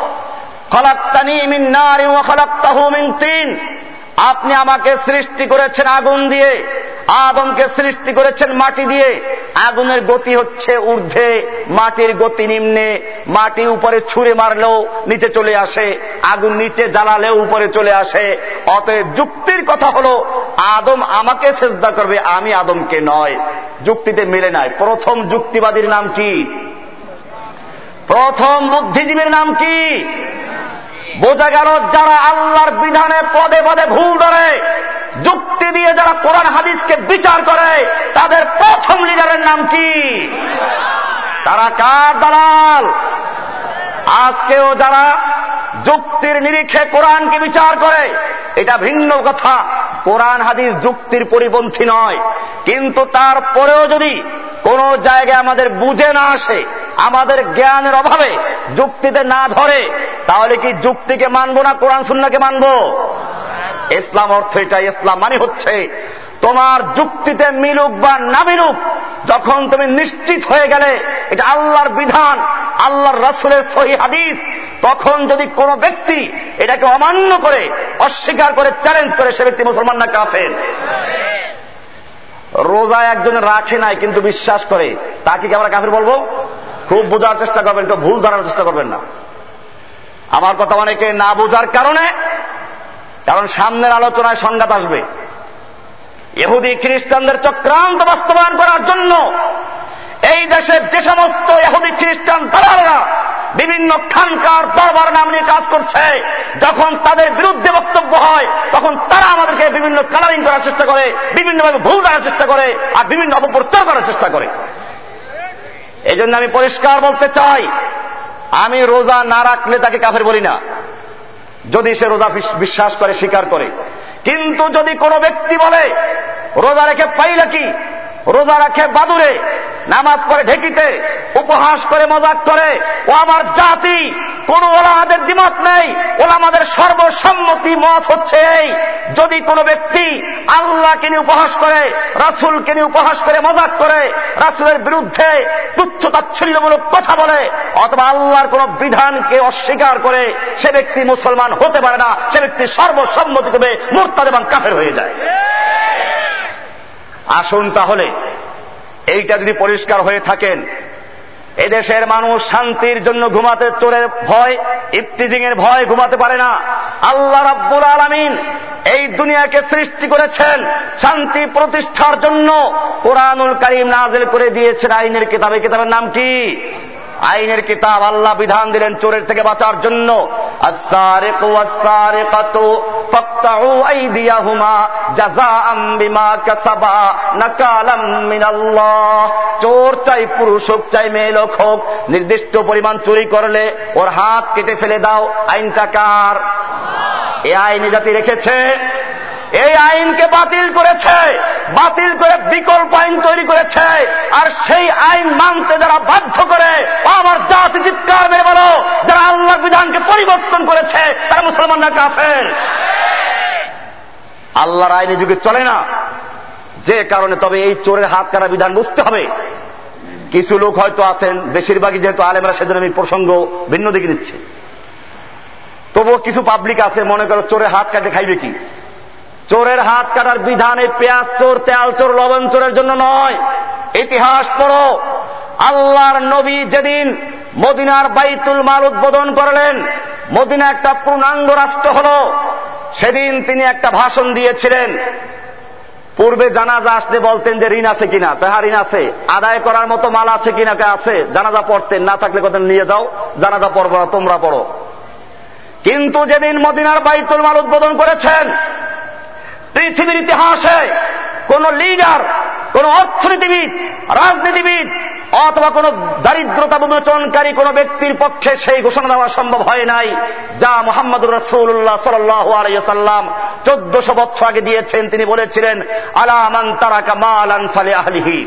A: খলাক্তানি মিন নারি খলাক্তাহু মিন তিন। আপনি আমাকে সৃষ্টি করেছেন আগুন দিয়ে, আদমকে সৃষ্টি করেছেন মাটি দিয়ে। আগুনের গতি হচ্ছে ঊর্ধ্বে, মাটির গতি নিম্নে। মাটি উপরে ছুঁড়ে মারলেও নিচে চলে আসে, আগুন নিচে জ্বালালেও উপরে চলে আসে। অতএব যুক্তির কথা হলো, আদম আমাকে শ্রদ্ধা করবে, আমি আদমকে নয়। যুক্তিতে মিলে নাই। প্রথম যুক্তিবাদীর নাম কি? প্রথম বুদ্ধিজীবীর নাম কি? বোঝা গেল যারা আল্লাহর বিধানে পদে পদে ভুল ধরে, যুক্তি দিয়ে যারা কোরআন হাদিসকে বিচার করে, তাদের প্রথম লিডারের নাম কি? তারা কার দালাল? আজকেও যারা যুক্তির নিরিখে কোরআনকে বিচার করে, এটা ভিন্ন কথা। কোরআন হাদিস যুক্তির পরিপন্থী নয়। কিন্তু তারপরেও যদি কোন জায়গায় আমাদের বুঝে না আসে আমাদের জ্ঞানের অভাবে যুক্তিতে না ধরে, তাহলে কি যুক্তিকে মানবো না কোরআন সুন্নাকে মানবো? ইসলাম অর্থ এটা ইসলাম মানে হচ্ছে তোমার যুক্তিতে মিলুক বা না মিলুক, যখন তুমি নিশ্চিত হয়ে গেলে এটা আল্লাহর বিধান, আল্লাহর রাসুলের সহি হাদিস, তখন যদি কোন ব্যক্তি এটাকে অমান্য করে, অস্বীকার করে চ্যালেঞ্জ করে, সে ব্যক্তি মুসলমান না কাফের? রোজা একজন রাখে নাই কিন্তু বিশ্বাস করে, তাকে কি আমরা কাফের বলব? খুব বোঝার চেষ্টা করবেন, কেউ ভুল ধরার চেষ্টা করবেন না। আমার কথা অনেকে না বোঝার কারণে, কারণ সামনের আলোচনায় সংঘাত আসবে। এহুদি খ্রিস্টানদের চক্রান্ত বাস্তবায়ন করার জন্য এই দেশের যে সমস্ত এহুদি খ্রিস্টান দালালরা বিভিন্ন খানকার দরবার নাম নিয়ে কাজ করছে, যখন তাদের বিরুদ্ধে বক্তব্য হয়, তখন তারা আমাদেরকে বিভিন্ন কালারিং করার চেষ্টা করে, বিভিন্নভাবে ভুল দেওয়ার চেষ্টা করে, আর বিভিন্ন অপপ্রচার করার চেষ্টা করে। এই জন্য আমি পরিষ্কার বলতে চাই, আমি রোজা না রাখলে তাকে কাফের বলি না। যদি সে রোজা বিশ্বাস করে, স্বীকার করে। কিন্তু যদি কোনো ব্যক্তি বলে, রোজা রেখে পাইলা কি? রোজা রাখে বাদুরে, নামাজ পড়ে ঢেকিতে, উপহাস করে মজাক করে, ও আমার জাতি, কোন ওলামাদের দ্বিমত নেই ওলামাদের সর্বসম্মতি মত হচ্ছে এই। যদি কোনো ব্যক্তি আল্লাহকে নিয়ে উপহাস করে, রাসুলকে নিয়ে উপহাস করে, মজাক করে, রাসুলের বিরুদ্ধে তুচ্ছ তাচ্ছল্যমূলক কথা বলে, অথবা আল্লাহর কোন বিধানকে অস্বীকার করে, সে ব্যক্তি মুসলমান হতে পারে না, সে ব্যক্তি সর্বসম্মতিক্রমে মোরতাদ এবং কাফের হয়ে যায়। আসুন তাহলে, এইটা যদি পরিষ্কার হয়ে থাকেন এদেশের মানুষ শান্তির জন্য ঘুমাতে চোরের ভয় ইফতিজিং এর ভয় ঘুমাতে পারে না। আল্লাহ রাব্বুল আলমিন এই দুনিয়াকে সৃষ্টি করেছেন শান্তি প্রতিষ্ঠার জন্য। কোরআনুল করিম নাজিল করে দিয়েছেন, আইনের কিতাবে। কিতাবের নাম কি? আইনের কিতাব আল্লাহ বিধান দিলেন চোরের থেকে বাঁচার জন্য। চোর চাই পুরুষ হোক, চাই মেয়ে লোক হোক, নির্দিষ্ট পরিমাণ চুরি করলে ওর হাত কেটে ফেলে দাও। আইনটা কার? এ আইনে জাতি রেখেছে। এই আইনকে বাতিল করেছে, বাতিল করে বিকল্প আইন তৈরি করেছে, আর সেই আইন মানতে যারা বাধ্য করে আমার জাতি চিৎকার মেরে বলো, যারা আল্লাহর বিধানকে পরিবর্তন করেছে, তারা মুসলমানরা কাফের? আল্লাহর আইনে যুগে চলে না। যে কারণে তবে এই চোরের হাত কাটা বিধান বুঝতে হবে। কিছু লোক হয়তো আছেন, বেশিরভাগই যেহেতু আলেমরা সেজন্য আমি প্রসঙ্গ ভিন্ন দিকে নিচ্ছে। তবুও কিছু পাবলিক আছে, মনে করো চোরের হাত কাটে খাইবে কি? চোরের হাত কাটার বিধানে পেঁয়াজ চোর, তেল চোর, লবণ চোরের জন্য নয়। ইতিহাস পড়ো। আল্লাহর নবী যেদিন মদিনার বাইতুল মাল উদ্বোধন করলেন, মদিনা একটা পূর্ণাঙ্গ রাষ্ট্র হল। সেদিন তিনি একটা ভাষণ দিয়েছিলেন। পূর্বে জানাজা আসতে বলতেন যে ঋণ আছে কিনা। তাহা ঋণ আছে। আদায় করার মতো মাল আছে কিনা আছে। জানাজা পড়তেন, না থাকলে কত নিয়ে যাও। জানাজা পড়ব না, তোমরা পড়ো। কিন্তু যেদিন মদিনার বাইতুল মাল উদ্বোধন করেছেন পৃথিবীর ইতিহাসে কোন লিডার কোন অর্থনীতিবিদ, রাজনীতিবিদ অথবা কোন দারিদ্রতা বিমোচনকারী কোন ব্যক্তির পক্ষে সেই ঘোষণা দেওয়া সম্ভব হয় নাই, যা মোহাম্মদুর রসুল্লাহ সাল্লাম চোদ্দশো বছর আগে দিয়েছেন। তিনি বলেছিলেন আলামান তারাকা মালান ফালে আহলিহি।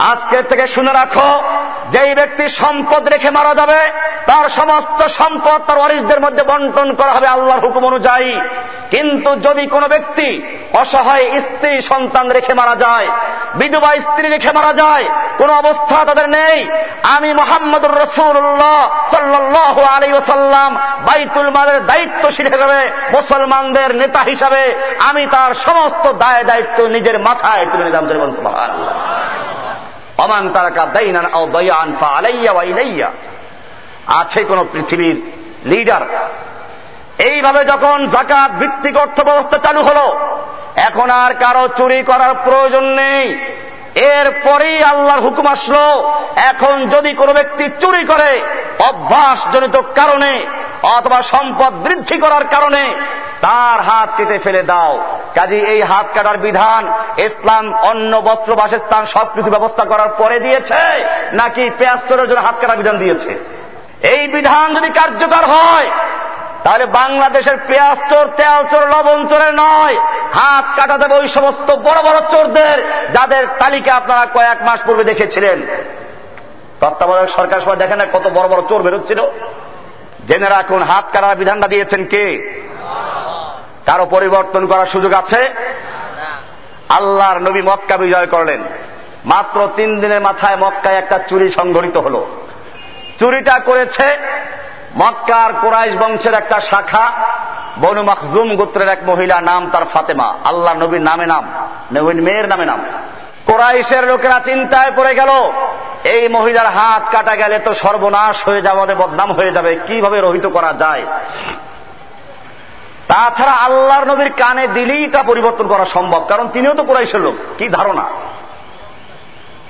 A: আজকের থেকে শুনে রাখো, যেই ব্যক্তি সম্পদ রেখে মারা যাবে, তার সমস্ত সম্পদ তার ওয়ারিসদের মধ্যে বন্টন করা হবে আল্লাহর হুকুম অনুযায়ী। কিন্তু যদি কোনো ব্যক্তি অসহায় স্ত্রী, সন্তান রেখে মারা যায়, বিধবা স্ত্রী রেখে মারা যায়, কোন অবস্থা তাদের নেই। আমি মোহাম্মদুর রসুল্লাহ সাল্লাহ আলী ওসাল্লাম বাইতুল মালের দায়িত্বশীল হিসেবে, মুসলমানদের নেতা হিসাবে, আমি তার সমস্ত দায় দায়িত্ব নিজের মাথায় তুলে নিলাম অমান তারাকা দাইনান আলাইয়া আছে কোন পৃথিবীর লিডার এইভাবে যখন জাকাত ভিত্তিক অর্থ ব্যবস্থা চালু হলো, এখন আর কারও চুরি করার প্রয়োজন নেই। এরপরেই আল্লাহর হুকুম আসলো, এখন যদি কোনো ব্যক্তি চুরি করে অভ্যাসজনিত কারণে অথবা সম্পদ বৃদ্ধি করার কারণে তার হাত কেটে ফেলে দাও। কাজে এই হাত কাটার বিধান, ইসলাম অন্য বস্ত্র, বাসস্থান, সবকিছু ব্যবস্থা করার পরে দিয়েছে, নাকি পেঁয়াজ, চোরের জন্য হাত কাটার বিধান দিয়েছে? এই বিধান যদি কার্যকর হয়, তাহলে বাংলাদেশের পেঁয়াজ চোর, তেল চোর, লবণ চোরের নয়। হাত কাটা দেবে ওই সমস্ত বড় বড় চোরদের, যাদের তালিকা আপনারা কয়েক মাস পূর্বে দেখেছিলেন। তত্ত্বাবধায়ক সরকার সবাই দেখেন না কত বড় বড় চোর বেরোচ্ছিল? জেনে রাখুন, হাত কাটার বিধানটা দিয়েছেন কে? কারও পরিবর্তন করার সুযোগ আছে? আল্লাহর নবী মক্কা বিজয় করলেন। মাত্র তিন দিনের মাথায় মক্কায় একটা চুরি সংঘটিত হল। চুরিটা করেছে মক্কার কোরাইশ বংশের একটা শাখা, বনু মখজুম গোত্রের এক মহিলা, নাম তার ফাতেমা। আল্লাহ নবীর নামে নাম নবীন মেয়ের নামে নাম। কোরাইশের লোকেরা চিন্তায় পড়ে গেল, এই মহিলার হাত কাটা গেলে তো সর্বনাশ হয়ে যাবে, বদনাম হয়ে যাবে, কীভাবে রহিত করা যায়? তাছাড়া আল্লাহর নবীর কানে দিলেই তা পরিবর্তন করা সম্ভব, কারণ তিনিও তো কোরাইশের লোক। কি ধারণা?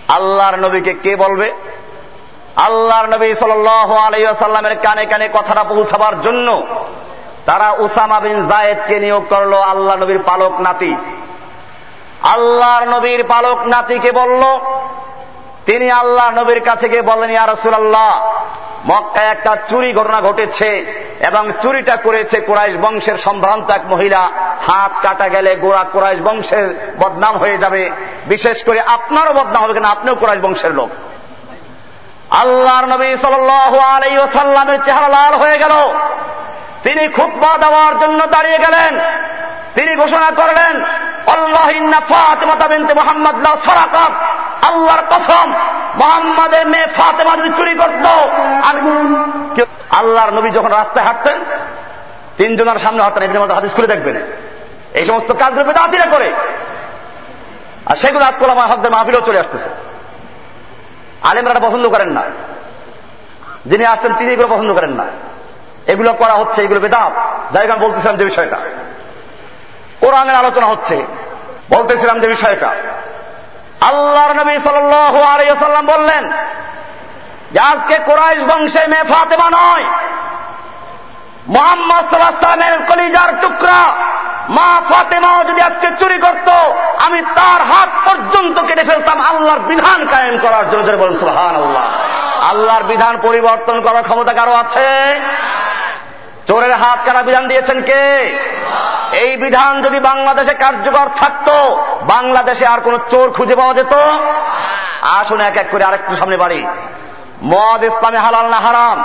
A: আল্লাহর নবীকে কে বলবে? আল্লাহর নবী সাল আলাইসাল্লামের কানে কানে কথাটা পৌঁছাবার জন্য তারা উসামা বিন জায়েদকে নিয়োগ করল আল্লাহ নবীর পালক নাতি। আল্লাহর নবীর পালক নাতিকে বলল, তিনি আল্লাহ নবীর কাছে গিয়ে বলেন ইয়ারসুল্লাহ মক্কায় একটা চুরি ঘটনা ঘটেছে এবং চুরিটা করেছে কোরাইশ বংশের সম্ভ্রান্ত এক মহিলা। হাত কাটা গেলে গোড়া কোরাইশ বংশের বদনাম হয়ে যাবে। বিশেষ করে আপনারও বদনাম হবে কেন? আপনিও কোরাইশ বংশের লোক। আল্লাহর নবী সাল্লামের চেহারা লাল হয়ে গেল। তিনি খুতবা দেওয়ার জন্য দাঁড়িয়ে গেলেন। তিনি ঘোষণা করলেন মোহাম্মদ আল্লাহর কসম মোহাম্মদের মেয়ে ফাতেমা যদি চুরি করত আমি আল্লাহর নবী যখন রাস্তায় হাঁটতেন তিনজনের সামনে হাঁটতেন এদের মধ্যে হাদিস খুলে দেখবেন। এই সমস্ত কাজগুলো বেদাতিরা করে। আর সেগুলো আজকাল আমার হকদের মাহফিলেও চলে আসতেছে। আলেমরা পছন্দ করেন না। যিনি আসতেন তিনি এগুলো পছন্দ করেন না। এগুলো করা হচ্ছে এগুলো বেদাত। যাই আমি বলতেছিলাম যে বিষয়টা। কোরআনের আলোচনা হচ্ছে। বলতেছিলাম যে বিষয়টা। আল্লাহর নবী সাল্লাম বললেন, যে আজকে কোরাইশ বংশে মেয়ে ফাতেমা নয়, মোহাম্মদ সাল্লামের কলিজার টুকরা মা ফাতেমাও যদি আজকে চুরি করত, আমি তার হাত পর্যন্ত কেটে ফেলতাম আল্লাহর বিধান কায়েম করার জন্য। বলেন সুহান আল্লাহ আল্লাহর বিধান পরিবর্তন করার ক্ষমতা কারও আছে? চোরের হাত কারা বিধান দিয়েছেন কে? এই বিধান যদি বাংলাদেশে কার্যকর থাকত, বাংলাদেশে আর কোন চোর খুঁজে পাওয়া যেত? আসুন এক এক করে আরেকটু সামনে বাড়ি। মদ ইসলামে হালাল না হারাম?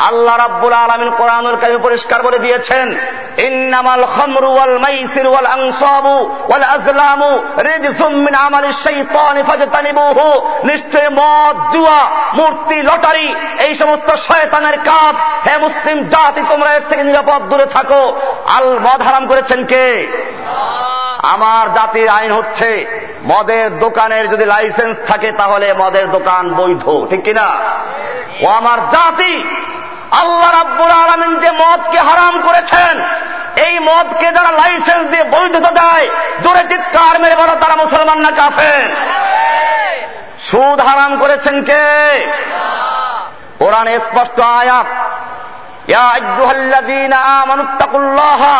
A: আল্লাহ রাব্বুল আলমিন কোরআনুল কারিম পরিষ্কার করে দিয়েছেন, ইন্নামাল খামরু ওয়াল মাইসির ওয়াল আনসাবু ওয়াল আজলামু রিজসুম মিন আমালিশ শাইতানি ফাজতানিবুহু। নিশ্চয় মদ, জুয়া, মূর্তি, লটারি, এই সমস্ত শয়তানের কাজ, হে মুসলিম জাতি, তোমরা এর থেকে নিরাপদ দূরে থাকো। আল মদ হারাম করেছেন কে? আমার জাতির আইন হচ্ছে, মদের দোকানের যদি লাইসেন্স থাকে তাহলে মদের দোকান বৈধ, ঠিক কিনা? ও আমার জাতি, আল্লাহ রাব্বুর আলমিন যে মদকে হারাম করেছেন, এই মদকে যারা লাইসেন্স দিয়ে বৈধতা দেয়, জোরে চিৎকার মেরে বলো, তারা মুসলমান না কাফের? সুদ হারাম করেছেন কে? কোরআন স্পষ্ট আয়াত আমানুত্তাকুল্লাহা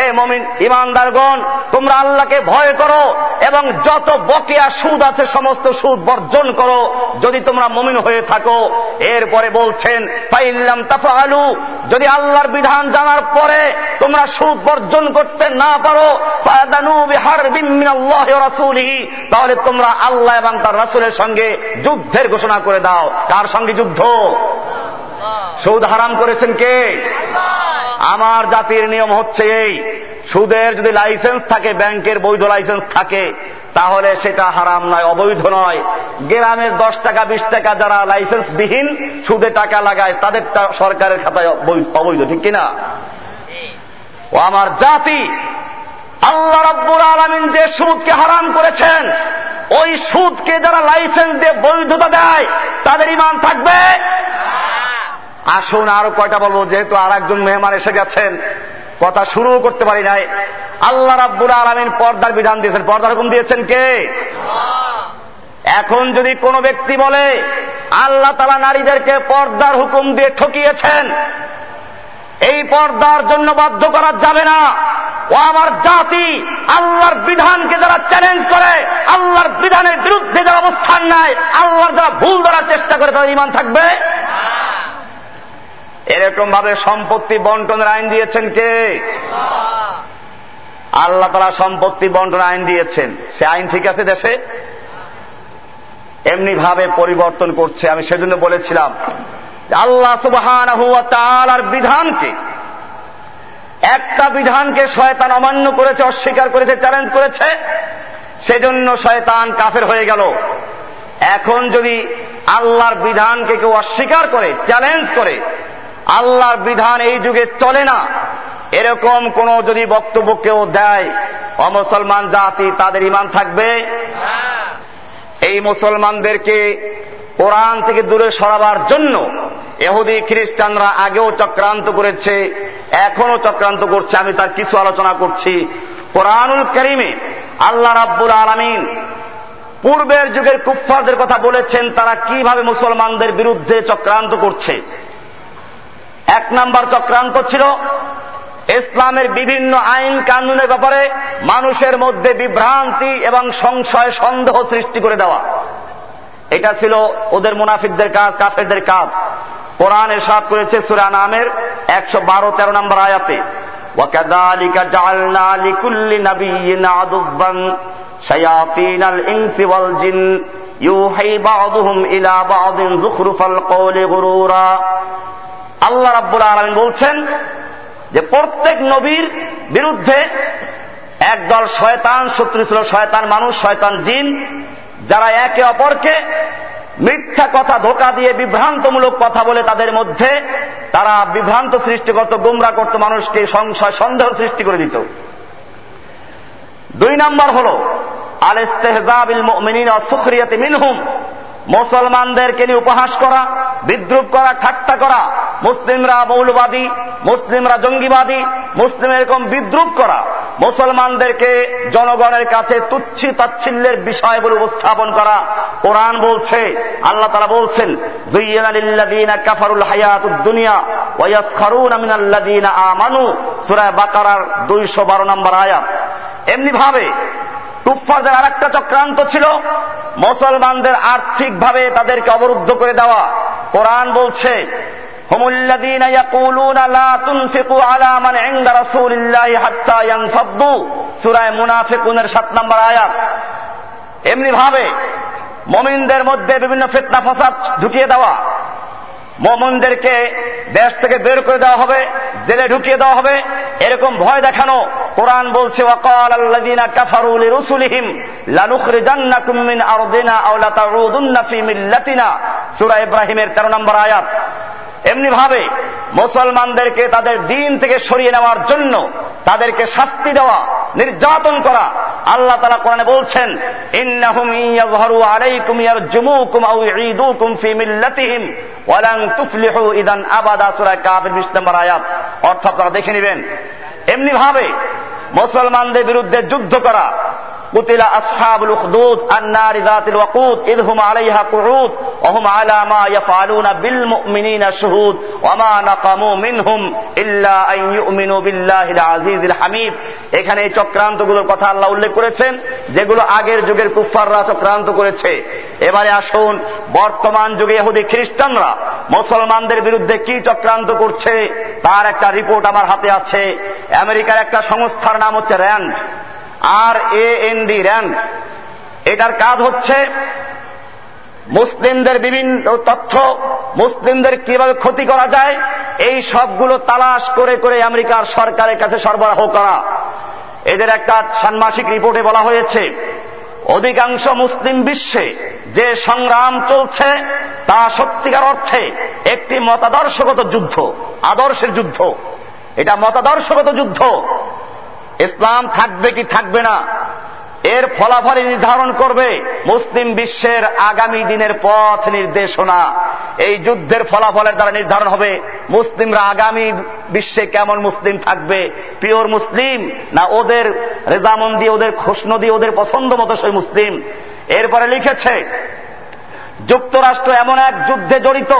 A: হে মমিন, ইমানদারগণ, তোমরা আল্লাহকে ভয় করো এবং যত বকেয়া সুদ আছে, সমস্ত সুদ বর্জন করো। যদি তোমরা মমিন হয়ে থাকো, এরপরে বলছেন ফাইল্লাম তাফালু যদি আল্লাহর বিধান জানার পরে তোমরা সুদ বর্জন করতে না পারো তাহলে তোমরা আল্লাহ এবং তার রাসুলের সঙ্গে যুদ্ধের ঘোষণা করে দাও। কার সঙ্গে যুদ্ধ? সুদ হারাম করেছেন কে? আমার জাতির নিয়ম হচ্ছে এই সুদের যদি লাইসেন্স থাকে ব্যাংকের বৈধ লাইসেন্স থাকে তাহলে সেটা হারাম নয় অবৈধ নয়। গ্রামের দশ টাকা বিশ টাকা যারা লাইসেন্স বিহীন সুদে টাকা লাগায় তাদের সরকারের খাতায় অবৈধ ঠিক কিনা? ও আমার জাতি আল্লাহ রব্বুর আলমিন যে সুদকে হারাম করেছেন ওই সুদকে যারা লাইসেন্স দিয়ে বৈধতা দেয় তাদের ইমান থাকবে? আসুন আরও কয়টা বলব, যেহেতু আর একজন মেহমান এসে গেছেন। কথা শুরু করতে পারি নাই। আল্লাহ রাব্বুল আলমিন পর্দার বিধান দিয়েছেন। পর্দার হুকুম দিয়েছেন কে? এখন যদি কোনো ব্যক্তি বলে, আল্লাহ তালা নারীদেরকে পর্দার হুকুম দিয়ে ঠকিয়েছেন, এই পর্দার জন্য বাধ্য করা যাবে না। ও আমার জাতি, আল্লাহর বিধানকে যারা চ্যালেঞ্জ করে, আল্লাহর বিধানের বিরুদ্ধে যারা অবস্থান নেয়, আল্লাহর যারা ভুল ধরার চেষ্টা করে, তাদের ইমান থাকবে? এরকম ভাবে সম্পত্তি বন্টনের আইন দিয়েছেন কে? আল্লাহ তারা সম্পত্তি বন্টন আইন দিয়েছেন। সে আইন ঠিক আছে দেশে? এমনি ভাবে পরিবর্তন করছে। আমি সেজন্য বলেছিলাম আল্লাহ সুবহান আর বিধানকে, একটা বিধানকে শয়তান অমান্য করেছে, অস্বীকার করেছে চ্যালেঞ্জ করেছে, সেজন্য শয়তান কাফের হয়ে গেল। এখন যদি আল্লাহর বিধানকে কেউ অস্বীকার করে চ্যালেঞ্জ করে আল্লাহর বিধান এই যুগে চলে না। এরকম কোন যদি বক্তব্য কেউ দেয়, অমুসলমান জাতি তাদের ইমান থাকবে? এই মুসলমানদেরকে কোরআন থেকে দূরে সরাবার জন্য এহুদি খ্রিস্টানরা আগেও চক্রান্ত করেছে এখনও চক্রান্ত করছে, আমি তার কিছু আলোচনা করছি। কোরআনুল করিমে আল্লাহ রাব্বুল আলমিন পূর্বের যুগের কুফফারদের কথা বলেছেন, তারা কীভাবে মুসলমানদের বিরুদ্ধে চক্রান্ত করছে। এক নাম্বার চক্রান্ত ছিল ইসলামের বিভিন্ন আইন কানুনের ব্যাপারে মানুষের মধ্যে বিভ্রান্তি এবং সংশয় সন্দেহ সৃষ্টি করে দেওয়া এটা ছিল ওদের মুনাফিকদের কাজ কাফেরদের কাজ কোরআন এরশাদ করেছে সুরা নামের একশো বারো তেরো নম্বর আয়াতে وكذلك جعلنا لكل نبي عدوا شياطين الإنس والجن يوحي بعضهم إلى بعض زخرف القول غرورا আল্লাহ রাব্বুল আলমিন বলছেন যে প্রত্যেক নবীর বিরুদ্ধে একদল শয়তান, শত্রু ছিল শয়তান মানুষ, শয়তান জিন, যারা একে অপরকে মিথ্যা কথা, ধোকা দিয়ে বিভ্রান্তমূলক কথা বলে তাদের মধ্যে তারা বিভ্রান্ত সৃষ্টি করত, গুমরা করত, মানুষকে সংশয়, সন্দেহ সৃষ্টি করে দিত। দুই নাম্বার হল আল ইস্তেহজাবিল মিনহুম। মুসলমানদেরকে নিয়ে উপহাস করা, বিদ্রুপ করা, ঠাট্টা করা, মুসলিমরা মৌলবাদী, মুসলিমরা জঙ্গিবাদী মুসলিম এরকম বিদ্রুপ করা, মুসলমানদেরকে জনগণের কাছে তুচ্ছি তাচ্ছিল্যের বিষয় বলে উপস্থাপন করা, কোরআন বলছে, আল্লাহ তারা বলছেন কাফারুল বাকারার 212 নম্বর আয়াত। এমনি ভাবে কুফফারদের আর একটা চক্রান্ত ছিল। মুসলমানদের আর্থিকভাবে তাদেরকে অবরুদ্ধ করে দেওয়া। কোরআন বলছে এমনি ভাবে মমিনদের মধ্যে বিভিন্ন ফেতনা ফসাদ ঢুকিয়ে দেওয়া। মমনদেরকে দেশ থেকে বের করে দেওয়া হবে, জেলে ঢুকিয়ে দেওয়া হবে। এরকম ভয় দেখানো কোরআন বলছে আরদিনা ইব্রাহিমের 13 নম্বর আয়াত। এমনি ভাবে মুসলমানদেরকে তাদের দিন থেকে সরিয়ে নেওয়ার জন্য তাদেরকে শাস্তি দেওয়া, নির্যাতন করা, আল্লাহ তালা কোরআনে বলছেন, ইন্নাহুম ইয়াযহারু আলাইকুম ইয়ারজুমুকুম আও ইউঈদুকুম ফি মিল্লাতিহিম। ওয়ালান তুফলিহু ইদান আবাদা, সূরা কাফির 20 নম্বর আয়াত। অর্থাৎ আপনারা দেখে নেবেন এমনি ভাবে মুসলমানদের বিরুদ্ধে যুদ্ধ করা قتل أصحاب الأخدود النار ذات الوقود إذ هم عليها قعود وهم على ما يفعلون بالمؤمنين شهود وما نقموا منهم إلا أن يؤمنوا بالله العزيز الحميد এখানে এই চক্রান্তগুলোর কথা আল্লাহ উল্লেখ করেছেন যেগুলো আগের যুগের কুফাররা চক্রান্ত করেছে এবারে আসুন বর্তমান যুগে এহুদি খ্রিস্টানরা মুসলমানদের বিরুদ্ধে কি চক্রান্ত করছে তার একটা রিপোর্ট আমার হাতে আছে আমেরিকার একটা সংস্থার নাম হচ্ছে RAND R A N D Rand. এটার কাজ হচ্ছে মুসলিমদের বিভিন্ন তথ্য, মুসলিমদের কীভাবে ক্ষতি করা যায়, এই সবগুলো তালাশ করে করে আমেরিকার সরকারের কাছে সরবরাহ করা। এদের একটা ষান্মাসিক রিপোর্টে বলা হয়েছে, অধিকাংশ মুসলিম বিশ্বে যে সংগ্রাম চলছে, তা সত্যিকার অর্থে একটি মতাদর্শগত যুদ্ধ, আদর্শের যুদ্ধ। এটা মতাদর্শগত যুদ্ধ। ইসলাম থাকবে কি থাকবে না? এর ফলাফল নির্ধারণ করবে মুসলিম বিশ্বের আগামী দিনের পথ নির্দেশনা। এই যুদ্ধের ফলাফলের দ্বারা নির্ধারণ হবে মুসলিমরা আগামী বিশ্বে কেমন মুসলিম থাকবে। পিওর মুসলিম না ওদের রেজামন্দি, ওদের খুশনদি ওদের পছন্দ মতো সেই মুসলিম? এরপরে লিখেছে, যুক্তরাষ্ট্র এমন এক যুদ্ধে জড়িত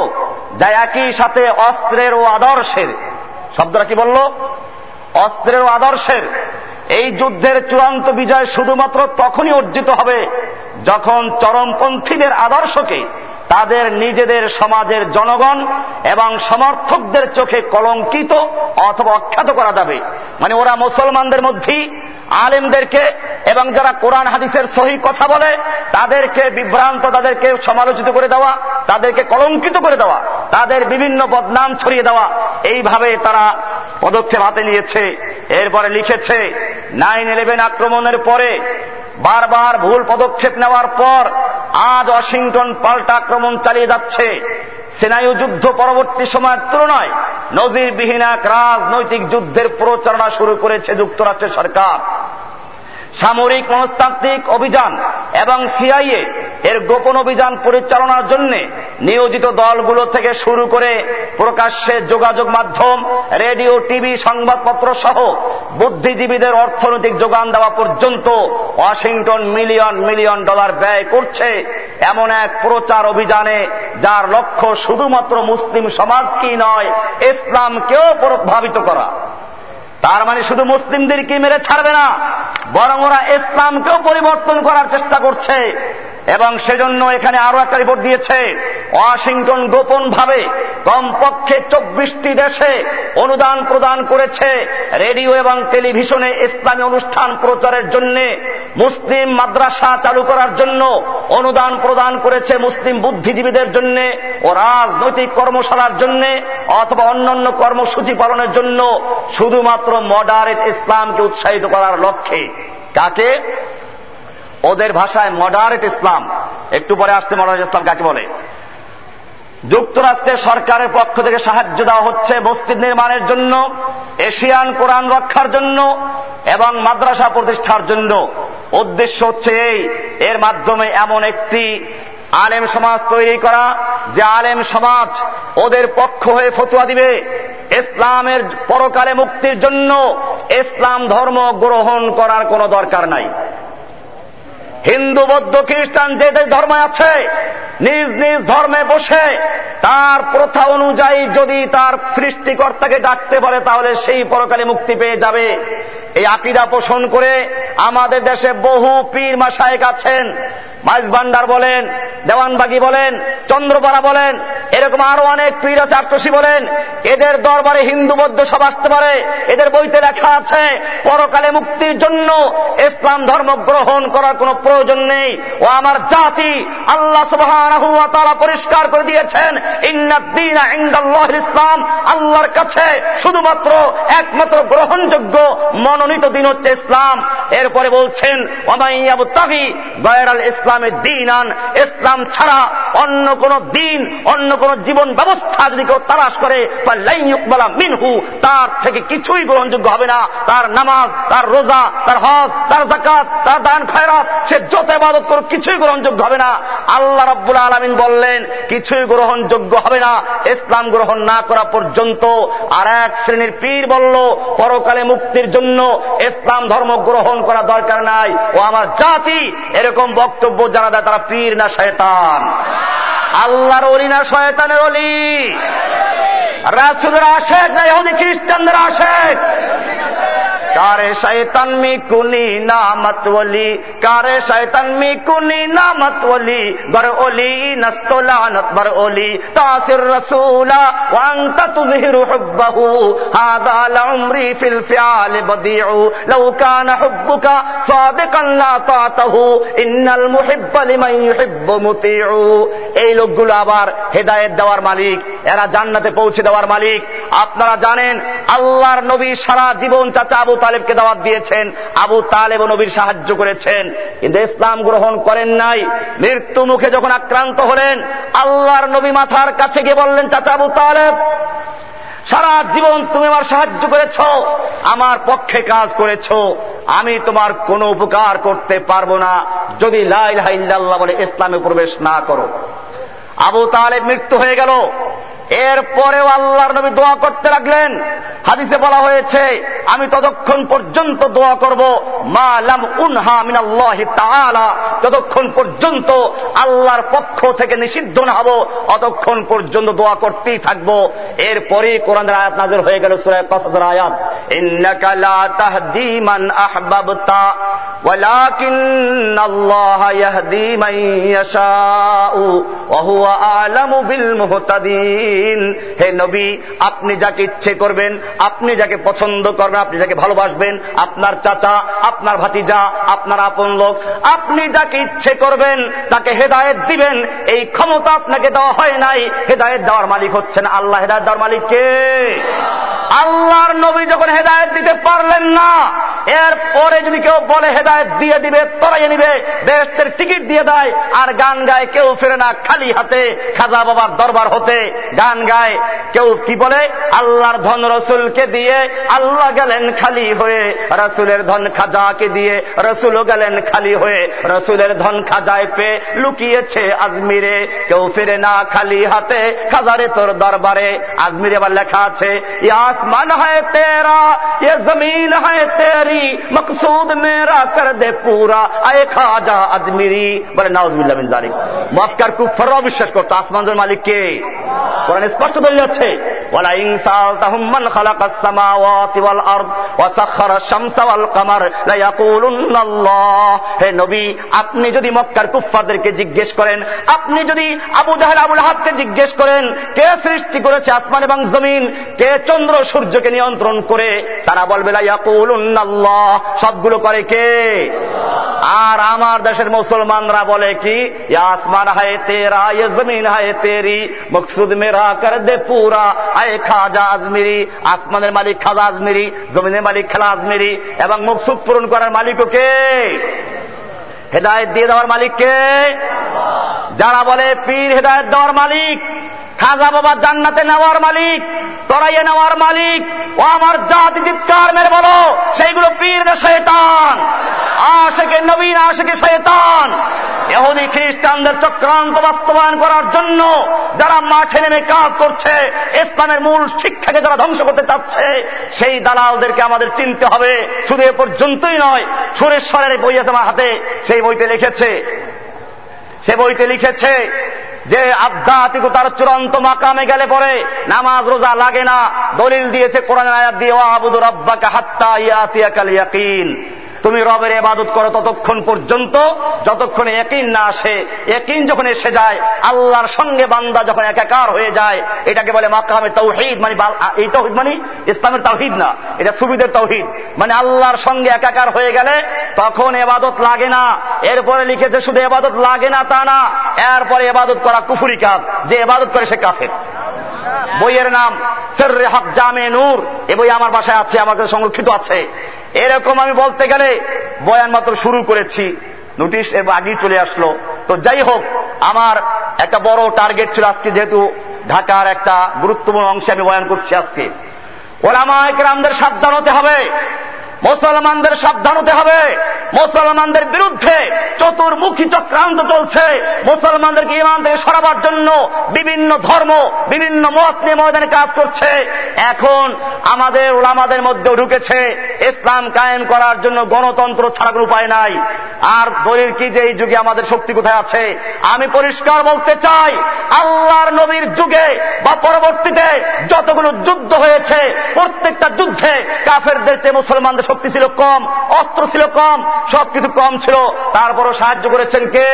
A: যা একই সাথে অস্ত্রের ও আদর্শের। শব্দটা কি বলল? অস্ত্রের আদর্শের। এই যুদ্ধের চূড়ান্ত বিজয় শুধুমাত্র তখনই অর্জিত হবে যখন চরমপন্থীদের আদর্শকে তাদের নিজেদের সমাজের জনগণ এবং সমর্থকদের চোখে কলঙ্কিত অথবা অখ্যাত করা যাবে। মানে ওরা মুসলমানদের মধ্যেই আলেমদেরকে এবং যারা কোরআন হাদিসের সহি কথা বলে, তাদেরকে বিভ্রান্ত, তাদেরকে সমালোচিত করে দেওয়া, তাদেরকে কলঙ্কিত করে দেওয়া, তাদের বিভিন্ন বদনাম ছড়িয়ে দেওয়া, এইভাবে তারা পদক্ষেপ হাতে নিয়েছে। এরপরে লিখেছে, নাইন ইলেভেন আক্রমণের পরে বারবার ভুল পদক্ষেপ নেওয়ার পর আজ ওয়াশিংটন পাল্টা আক্রমণ চালিয়ে যাচ্ছে। সেনায়ু যুদ্ধ পরবর্তী সময়ের তুলনায় নজিরবিহীন এক রাজনৈতিক যুদ্ধের প্রচারণা শুরু করেছে যুক্তরাষ্ট্রের সরকার। সামরিক মনস্তান্ত্রিক অভিযান এবং সিআইএ এর গোপন অভিযান পরিচালনার জন্য নিয়োজিত দলগুলো থেকে শুরু করে প্রকাশ্যে যোগাযোগ মাধ্যম, রেডিও, টিভি, সংবাদপত্র সহ বুদ্ধিজীবীদের অর্থনৈতিক যোগান দেওয়া পর্যন্ত ওয়াশিংটন মিলিয়ন মিলিয়ন ডলার ব্যয় করছে এমন এক প্রচার অভিযানে যার লক্ষ্য শুধুমাত্র মুসলিম সমাজকেই নয়, ইসলামকেও প্রভাবিত করা। তার মানে শুধু মুসলিমদেরকে মেরে ছাড়বে না বরং ওরা ইসলামকেও পরিবর্তন করার চেষ্টা করছে। এবং সেজন্য এখানে আরও একটা রিপোর্ট দিয়েছে। ওয়াশিংটন গোপন ভাবে কমপক্ষে চব্বিশটি দেশে অনুদান প্রদান করেছে। রেডিও এবং টেলিভিশনে ইসলামী অনুষ্ঠান প্রচারের জন্য মুসলিম মাদ্রাসা চালু করার জন্য অনুদান প্রদান করেছে মুসলিম বুদ্ধিজীবীদের জন্য ও রাজনৈতিক কর্মশালার জন্য অথবা অন্যান্য কর্মসূচি পালনের জন্য শুধুমাত্র মডারেট ইসলামকে উৎসাহিত করার লক্ষ্যে। কাকে? ওদের ভাষায় মডারেট ইসলাম একটু পরে আসতে মডারেট ইসলাম কাকে বলে? যুক্তরাষ্ট্রের সরকারের পক্ষ থেকে সাহায্য দেওয়া হচ্ছে মসজিদ নির্মাণের জন্য, এশিয়ান কোরআন রক্ষার জন্য এবং মাদ্রাসা প্রতিষ্ঠার জন্য। উদ্দেশ্য হচ্ছে এই। এর মাধ্যমে এমন একটি আলেম সমাজ তৈরি করা, যে আলেম সমাজ ওদের পক্ষ হয়ে ফতুয়া দিবে। ইসলামের পরকালে মুক্তির জন্য ইসলাম ধর্ম গ্রহণ করার কোনো দরকার নাই। হিন্দু, বৌদ্ধ, খ্রিস্টান যে যে ধর্ম আছে, নিজ নিজ ধর্মে বসে, তার প্রথা অনুযায়ী যদি তার সৃষ্টিকর্তাকে ডাকতে পারে তাহলে সেই পরকালে মুক্তি পেয়ে যাবে। এই আকিদা পোষণ করে আমাদের দেশে বহু পীর মাসায়ক আছেন। মাইজ ভান্ডার বলেন, দেওয়ানবাগি বলেন, চন্দ্রপাড়া বলেন, এরকম আরও অনেক পীর আছে বলেন, এদের দরবারে হিন্দু বৌদ্ধ সব আসতে পারে, এদের বইতে লেখা আছে, পরকালে মুক্তির জন্য ইসলাম ধর্ম গ্রহণ করার কোন প্রয়োজন নেই। ও আমার জাতি আল্লাহ তারা পরিষ্কার করে দিয়েছেন ইসলাম, আল্লাহর কাছে শুধুমাত্র একমাত্র গ্রহণযোগ্য মনোনীত দিন হচ্ছে ইসলাম। এরপরে বলছেন গয়রাল ইসলামের দিন আন, ইসলাম ছাড়া অন্য কোন দিন, অন্য কোন জীবন ব্যবস্থা যদি কেউ তালাশ করে মিনহু, তার থেকে কিছুই গ্রহণযোগ্য হবে না। তার নামাজ, তার রোজা, তার হজ, তার জাকাত তার দান খয়রাত, সে যত ইবাদত করুক কিছুই গ্রহণযোগ্য হবে না। আল্লাহ রাব্বুল আলমিন বললেন, কিছুই গ্রহণযোগ্য হবে না। ইসলাম গ্রহণ না করা পর্যন্ত আর এক শ্রেণির পীর বলল, পরকালে মুক্তির জন্য ইসলাম ধর্ম গ্রহণ করা দরকার নাই। ও আমার জাতি, এরকম বক্তব্য যারা দেয় তারা পীর না শয়তান। আল্লাহর অলি না শয়তানের অলি রাসুলের আশেক না ইহুদি খ্রিস্টানদের আশেক। কারে শৈতান মি কুনি নামত ওলি কারে শৈতান মি কুনি নামত ওলি বর ওলি নস্তলানত বর ওলি তাসির রসুলা وانت تظهر حبه هذا لعمري في الفعال بديع لو كان حبك صادقا لا طاعته ان المحب لمن يحب مطيع এই লোকগুলো আবার হেদায়েত দেওয়ার মালিক এরা জান্নাতে পৌঁছে দেওয়ার মালিক আপনারা জানেন আল্লাহর নবী সারা জীবন চাচা আবু তালেবকে দাওয়াত দিয়েছেন, আবু তালেব নবীর সাহায্য করেছেন। কিন্তু ইসলাম গ্রহণ করেন নাই। মৃত্যু মুখে যখন আক্রান্ত হলেন, আল্লাহর নবী মাথার কাছে গিয়ে বললেন, চাচা আবু তালেব, সারা জীবন তুমি আমার সাহায্য করেছ, আমার পক্ষে কাজ করেছ। আমি তোমার কোনো উপকার করতে পারব না। যদি লাইল্লাহ বলে ইসলামে প্রবেশ না করো। আবু তালেব মৃত্যু হয়ে গেল। এরপরেও আল্লাহর নবী দোয়া করতে লাগলেন। হাদিসে বলা হয়েছে, আমি ততক্ষণ পর্যন্ত দোয়া করব, মা লাম উনহা মিনাল্লাহি তাআলা। ততক্ষণ পর্যন্ত আল্লাহর পক্ষ থেকে নিষিদ্ধ না হব, অতক্ষণ পর্যন্ত দোয়া করতেই থাকব। এরপরে কোরআনের আয়াত নাযিল হয়ে গেল, সূরা কসসের আয়াত। ইন্নাকা লা তাহদি মান আহবাবতা। ولكن الله يهدي من يشاء وهو أعلم بالمهتدين হে নবী আপনি যাকে ইচ্ছে করবেন আপনি যাকে পছন্দ করবেন আপনি যাকে ভালোবাসবেন আপনার চাচা আপনার ভাতিজা আপনার আপন লোক আপনি যাকে ইচ্ছে করবেন তাকে হেদায়েত দিবেন এই ক্ষমতা আপনাকে দেওয়া হয় নাই হেদায়েত দেওয়ার মালিক হচ্ছেন আল্লাহ হেদায়েত দেওয়ার মালিক কে আল্লাহর নবী যখন হেদায়েত দিতে পারলেন না এরপরে যদি কেউ বলে হেদায়ত দিয়ে দিবে, তরাইয়ে নিবে বেহেস্তের টিকিট দিয়ে দেয়, আর গান গায়, কেউ ফেরে না খালি হাতে, খাজা বাবার দরবার হতে গান গায়। কেউ কি বলে? আল্লাহর ধন রসুলকে দিয়ে আল্লাহ গেলেন খালি হয়ে, রসুলের ধন খাজাকে দিয়ে রসুলও গেলেন খালি হয়ে, রসুলের ধন খাজায় পে লুকিয়েছে আজমিরে। কেউ ফিরে না খালি হাতে, খাজারে তোর দরবারে। আজমিরে আবার লেখা আছে আসমান হয় তেরা জমিন হয় তেরি, মকসুদ মেরা কর দে পুরা আয়ে খাজা আজমিরি বলে নাউজবিল্লা বিন জালিক মক্কার কুফাররাও বিশ্বাস করতো আসমানদের মালিক কে কোরআন স্পষ্ট বলে যাচ্ছে ওয়ালা ইনসাল তাহুম্মান খালাকাস সামাওয়াতি ওয়াল আরদ ওয়া সাখারা শামসা ওয়াল কামার লা ইয়াকুলুনাল্লাহ হে নবী আপনি যদি মক্কার কুফফারদেরকে জিজ্ঞেস করেন, আপনি যদি আবু জাহেল আবুল হাবকে জিজ্ঞেস করেন, কে সৃষ্টি করেছে আসমান এবং জমিন, কে চন্দ্র সূর্যকে নিয়ন্ত্রণ করে, তারা বলবে, লা ইয়াকুলুনাল্লাহ সবগুলো করে কে? আর আমার দেশের মুসলমানরা বলে কি আসমান হায় তেরা ইয়ে হায় তেরি, মকসুদ মেরা কর দে পুরা, আয় খাজা আজমিরি, আসমানের মালিক খাজা আজমিরি, জমিনের মালিক খেলা আজমিরি, এবং মকসুদ পূরণ করার মালিকও কে? হেদায়ত দিয়ে দেওয়ার মালিক কে? যারা বলে পীর হেদায়ত দেওয়ার মালিক খাজা বাবা জান্নাতে নেওয়ার মালিক, তরাইয়ে নেওয়ার মালিক, ও আমার জাতি চিৎকার মেরে বলো, সেইগুলো পীর না শয়তান? আশেকে নবীন আশেকে শয়তান? এহুদি খ্রিস্টানদের চক্রান্ত বাস্তবায়ন করার জন্য যারা মাঠে নেমে কাজ করছে, ইসলামের মূল শিক্ষাকে যারা ধ্বংস করতে চাচ্ছে, সেই দালালদেরকে আমাদের চিনতে হবে। শুধু এ পর্যন্তই নয়, সুরেশ্বরের বই আছে আমার হাতে, সেই বইতে লিখেছে। সে বইতে লিখেছে যে আধ্যাত্মিকতার চূড়ান্ত মাকামে গেলে পরে নামাজ রোজা লাগে না। দলিল দিয়েছে কোরআন আয়াত দিয়ে আবুদুর আব্বাকে হাত্তা ইয়াতিয়া ইয়াকিন। তুমি রবের এবাদত করো ততক্ষণ পর্যন্ত, যতক্ষণে একিন না আসে একিন যখন এসে যায়, আল্লাহর সঙ্গে বান্দা যখন একাকার হয়ে যায়, এটাকে বলে মাকামে তৌহিদ মানে এই তৌহিদ মানে ইসলামের তৌহিদ না, এটা সুবিধের তৌহিদ। মানে আল্লাহর সঙ্গে একাকার হয়ে গেলে তখন এবাদত লাগে না, এরপরে লিখেছে শুধু এবাদত লাগে না তা না, এরপরে এবাদত করা কুফুরি কাজ, যে এবাদত করে সে কাফের। বইয়ের নাম, সেররে হক জামে নূর, এ বই আমার বাসায় আছে, আমার কাছে সংরক্ষিত আছে। এরকম আমি বলতে গেলে বয়ান মাত্র শুরু করেছি নোটিশ এবার আগেই চলে আসলো। তো যাই হোক, আমার একটা বড় টার্গেট ছিল আজকে যেহেতু ঢাকার একটা গুরুত্বপূর্ণ অংশে আমি বয়ান করছি আজকে। ওরা ওলামা একরামদের সাবধান হতে হবে। মুসলমানদের সাবধান হতে হবে। মুসলমানদের বিরুদ্ধে চতুর্মুখী চক্রান্ত চলছে। মুসলমানদেরকে ইমান থেকে সরাবার জন্য বিভিন্ন ধর্ম, বিভিন্ন মত নিয়ে ময়দানে কাজ করছে। এখন আমাদের ওলামাদের মধ্যেও ঢুকেছে, ইসলাম কায়েম করার জন্য গণতন্ত্র ছাড়া কোনো উপায় নাই। আর দলিল কি যে এই যুগে আমাদের শক্তি কোথায় আছে? আমি পরিষ্কার বলতে চাই, আল্লাহর নবীর যুগে বা পরবর্তীতে যতগুলো যুদ্ধ হয়েছে, প্রত্যেকটা যুদ্ধে কাফেরদের চেয়ে মুসলমানদের শক্তি ছিল কম, অস্ত্র ছিল কম, সবকিছু কম ছিল। তারপরও সাহায্য করেছেন কে?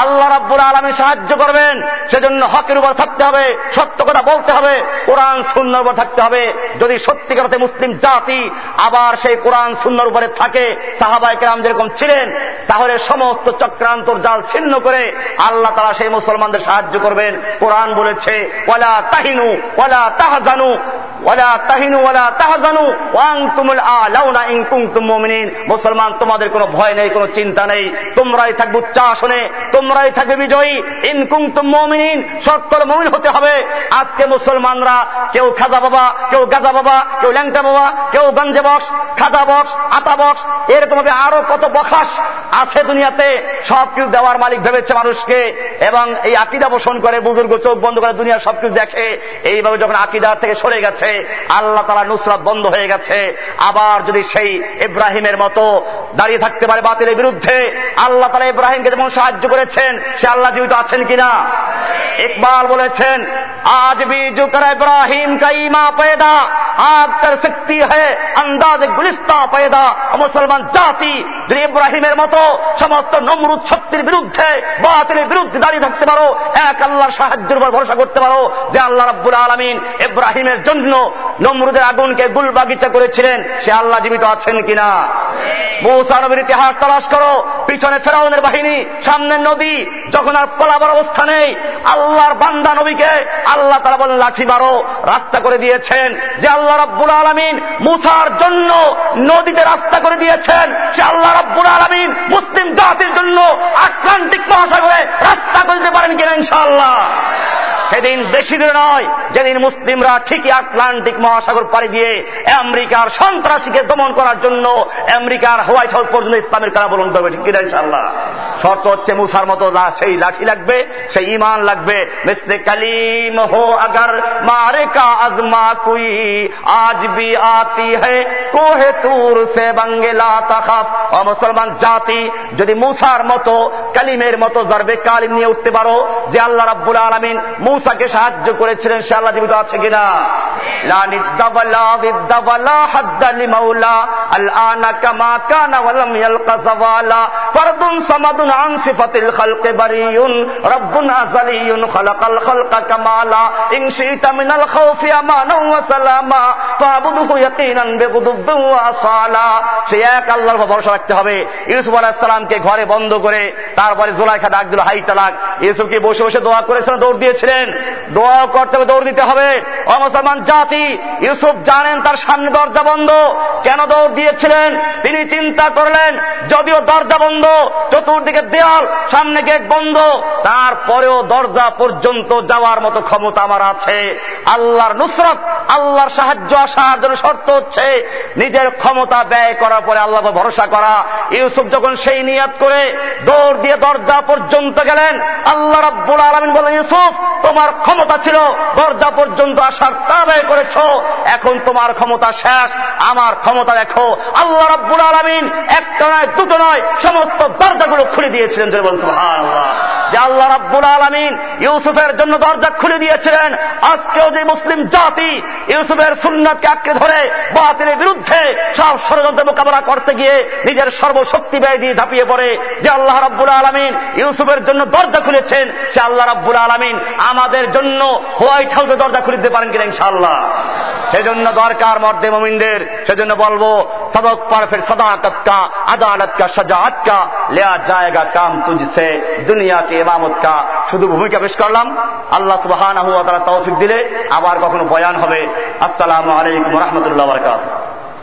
A: আল্লাহ রাব্বুল আলমী সাহায্য করবেন। সেজন্য হকের উপর থাকতে হবে, সত্য কথা বলতে হবে, কোরআন শূন্যর উপর থাকতে হবে। যদি সত্যিকারতে মুসলিম জাতি আবার সেই কোরআন শূন্যর উপরে থাকে সাহাবাইকে রাম যেরকম ছিলেন, তাহলে সমস্ত চক্রান্তর জাল ছিন্ন করে আল্লাহ তারা সেই মুসলমানদের সাহায্য করবেন। কোরআন বলেছে, ওয়ালা তাহিনু, ওয়ালা তাহাজানু। ওয়ালা তাহিনু ওয়ালা তাহজানু, ওয়াং তুমুল আলাউনা ইন কুনতুম মুমিনিন। মুসলমান, তোমাদের কোনো ভয় নেই, কোনো চিন্তা নেই। তোমরাই থাকবে উচ্চাসনে, তোমরাই থাকবে বিজয়ী। ইন কুনতুম মুমিনিন শর্তর মুমিন হতে হবে। আজকে মুসলমানরা, কেউ খাজা বাবা, কেউ গাজা বাবা, কেউ ল্যাংটা বাবা, কেউ গঞ্জে বক্স খাজা বক্স আতা বক্স এরকম ভাবে আরও কত বখাস আছে দুনিয়াতে। সব কিছু দেওয়ার মালিক ভেবেছে মানুষকে। এবং এই আকিদা পোষণ করে, বুজুর্গ চোখ বন্ধ করে দুনিয়া সবকিছু দেখে। এইভাবে যখন আকিদার থেকে সরে গেছে হয়েছে আল্লাহ তালা নুসরাত বন্ধ হয়ে গেছে। আবার যদি সেই ইব্রাহিমের মতো দাঁড়িয়ে থাকতে পারে বাতিলের বিরুদ্ধে, আল্লাহ তালা ইব্রাহিমকে যেমন সাহায্য করেছেন, সে আল্লাহ জীবিত আছেন কিনা? ইকবাল বলেছেন, আজ ভি জো ইব্রাহিম কাইমা পেদা আগ কর সকতি হ্যায় আন্দাজ গুলিস্তা পেদা, মুসলমান জাতি, যদি ইব্রাহিমের মতো সমস্ত নমরুদ শক্তির বিরুদ্ধে, বাতিলের বিরুদ্ধে দাঁড়িয়ে থাকতে পারো, এক আল্লাহ সাহায্যের উপর ভরসা করতে পারো, যে আল্লাহ রাব্বুল আলমিন ইব্রাহিমের জন্য নমরুদের আগুনকে গুল বাগিচা করেছিলেন সে আল্লাহ জীবিত আছেন কিনা? মৌসা নবীর ইতিহাস তালাশ করো পিছনে ফেরাউনের বাহিনী সামনের নদী যখন আর পলাবার অবস্থা নেই আল্লাহর বান্দা নবীকে আল্লাহ তারা বলেন লাঠি মারো রাস্তা করে দিয়েছেন যে আল্লাহ রাব্বুল আলমিন মুসার জন্য নদীতে রাস্তা করে দিয়েছেন সে আল্লাহ রাব্বুল আলমিন মুসলিম জাতির জন্য আটলান্টিক মহাসাগরে রাস্তা করে দিতে পারেন কিনা ইনশাআল্লাহ? সেদিন বেশি দূরে নয়, যেদিন মুসলিমরা ঠিকই আটলান্টিক মহাসাগর পাড়ি দিয়ে আমেরিকার সন্ত্রাসীকে দমন করার জন্য আমেরিকার হোয়াইট হাউস পর্যন্ত ইসলামের কারা বলুন করবে ঠিক কিনা ইনশাল্লাহ শর্ত হচ্ছে মুসার মতো সেই লাঠি লাগবে, সেই ইমান লাগবে। মিসলে কালিম হো আগার, মারে কা আজমা কুই, আজ বি আতি হে কোহে তুর সে বাঙ্গেলা তাকাফ ও মুসলমান জাতি, যদি মুসার মতো, কালিমের মতো জারবে কালিম নিয়ে উঠতে পারো, যে আল্লাহ রাব্বুল আলমিন মুসাকে সাহায্য করেছিলেন, সে আল্লাহ জীবিত আছে কিনা? সে রাখতে হবে। ইউসুফ আলাইহিস ঘরে বন্ধ করে, তারপরে জুলাইখা ডাক দিল, হাই তালাক। ইউসুফকে বসে বসে দোয়া করেছিলেন দৌড় দিয়েছিলেন? দোয়া করতে হবে, দৌড় দিতে হবে। অমুসলমান জাতি, ইউসুফ জানেন তার সামনে দরজা বন্ধ। কেন দৌড় দিয়েছিলেন? তিনি চিন্তা করলেন, যদিও দরজা বন্ধ, চতুর্দিকে দেয়াল, সামনে গেট বন্ধ, তারপরেও দরজা পর্যন্ত যাওয়ার মতো ক্ষমতা আমার আছে। আল্লাহর নুসরত, আল্লাহর সাহায্য আসার জন্য শর্ত হচ্ছে, নিজের ক্ষমতা ব্যয় করার পরে আল্লাহ ভরসা করা। ইউসুফ যখন সেই নিয়াত করে দৌড় দিয়ে দরজা পর্যন্ত গেলেন, আল্লাহ রাব্বুল আলমিন বলেন ইউসুফ, তোমার ক্ষমতা ছিল, দরজা পর্যন্ত আসার তা ব্যয় করেছ, এখন তোমার ক্ষমতা শেষ, আমার ক্ষমতা দেখো। আল্লাহ রাব্বুল আলমিন একটা নয়, দুটো নয়, সমস্ত দরজাগুলো খুলে দিয়েছিলেন যদি বলছো যে আল্লাহ রাব্বুল আলমিন ইউসুফের জন্য দরজা খুলে দিয়েছিলেন, আজকেও যে মুসলিম জাতি ইউসুফের সুন্নাতকে আঁকড়ে ধরে বাতিলের বিরুদ্ধে সব ষড়যন্ত্র মোকাবেলা করতে গিয়ে নিজের সর্বশক্তি ব্যয় দিয়ে ঝাঁপিয়ে পড়ে, যে আল্লাহ রাব্বুল আলমিন ইউসুফের জন্য দরজা খুলেছেন, সে আল্লাহ রাব্বুল আলমিন তাদের জন্য হোয়াইট হাউসে দরজা খুলে দিতে পারেন কিনা ইনশাল্লাহ সেজন্য দরকার মর্দে মোমিনদের, সেজন্য বলব, সবক পারফের সদা কা আদালত কা সাজা আটকা লেয়া জায়গা কাম তুঝছে দুনিয়াকে এমামত কা শুধু ভূমিকা পেশ করলাম। আল্লাহ সুবাহ তৌফিক দিলে আবার কখনো বয়ান হবে। আসসালামু আলাইকুম রহমতুল্লাহ বরকাত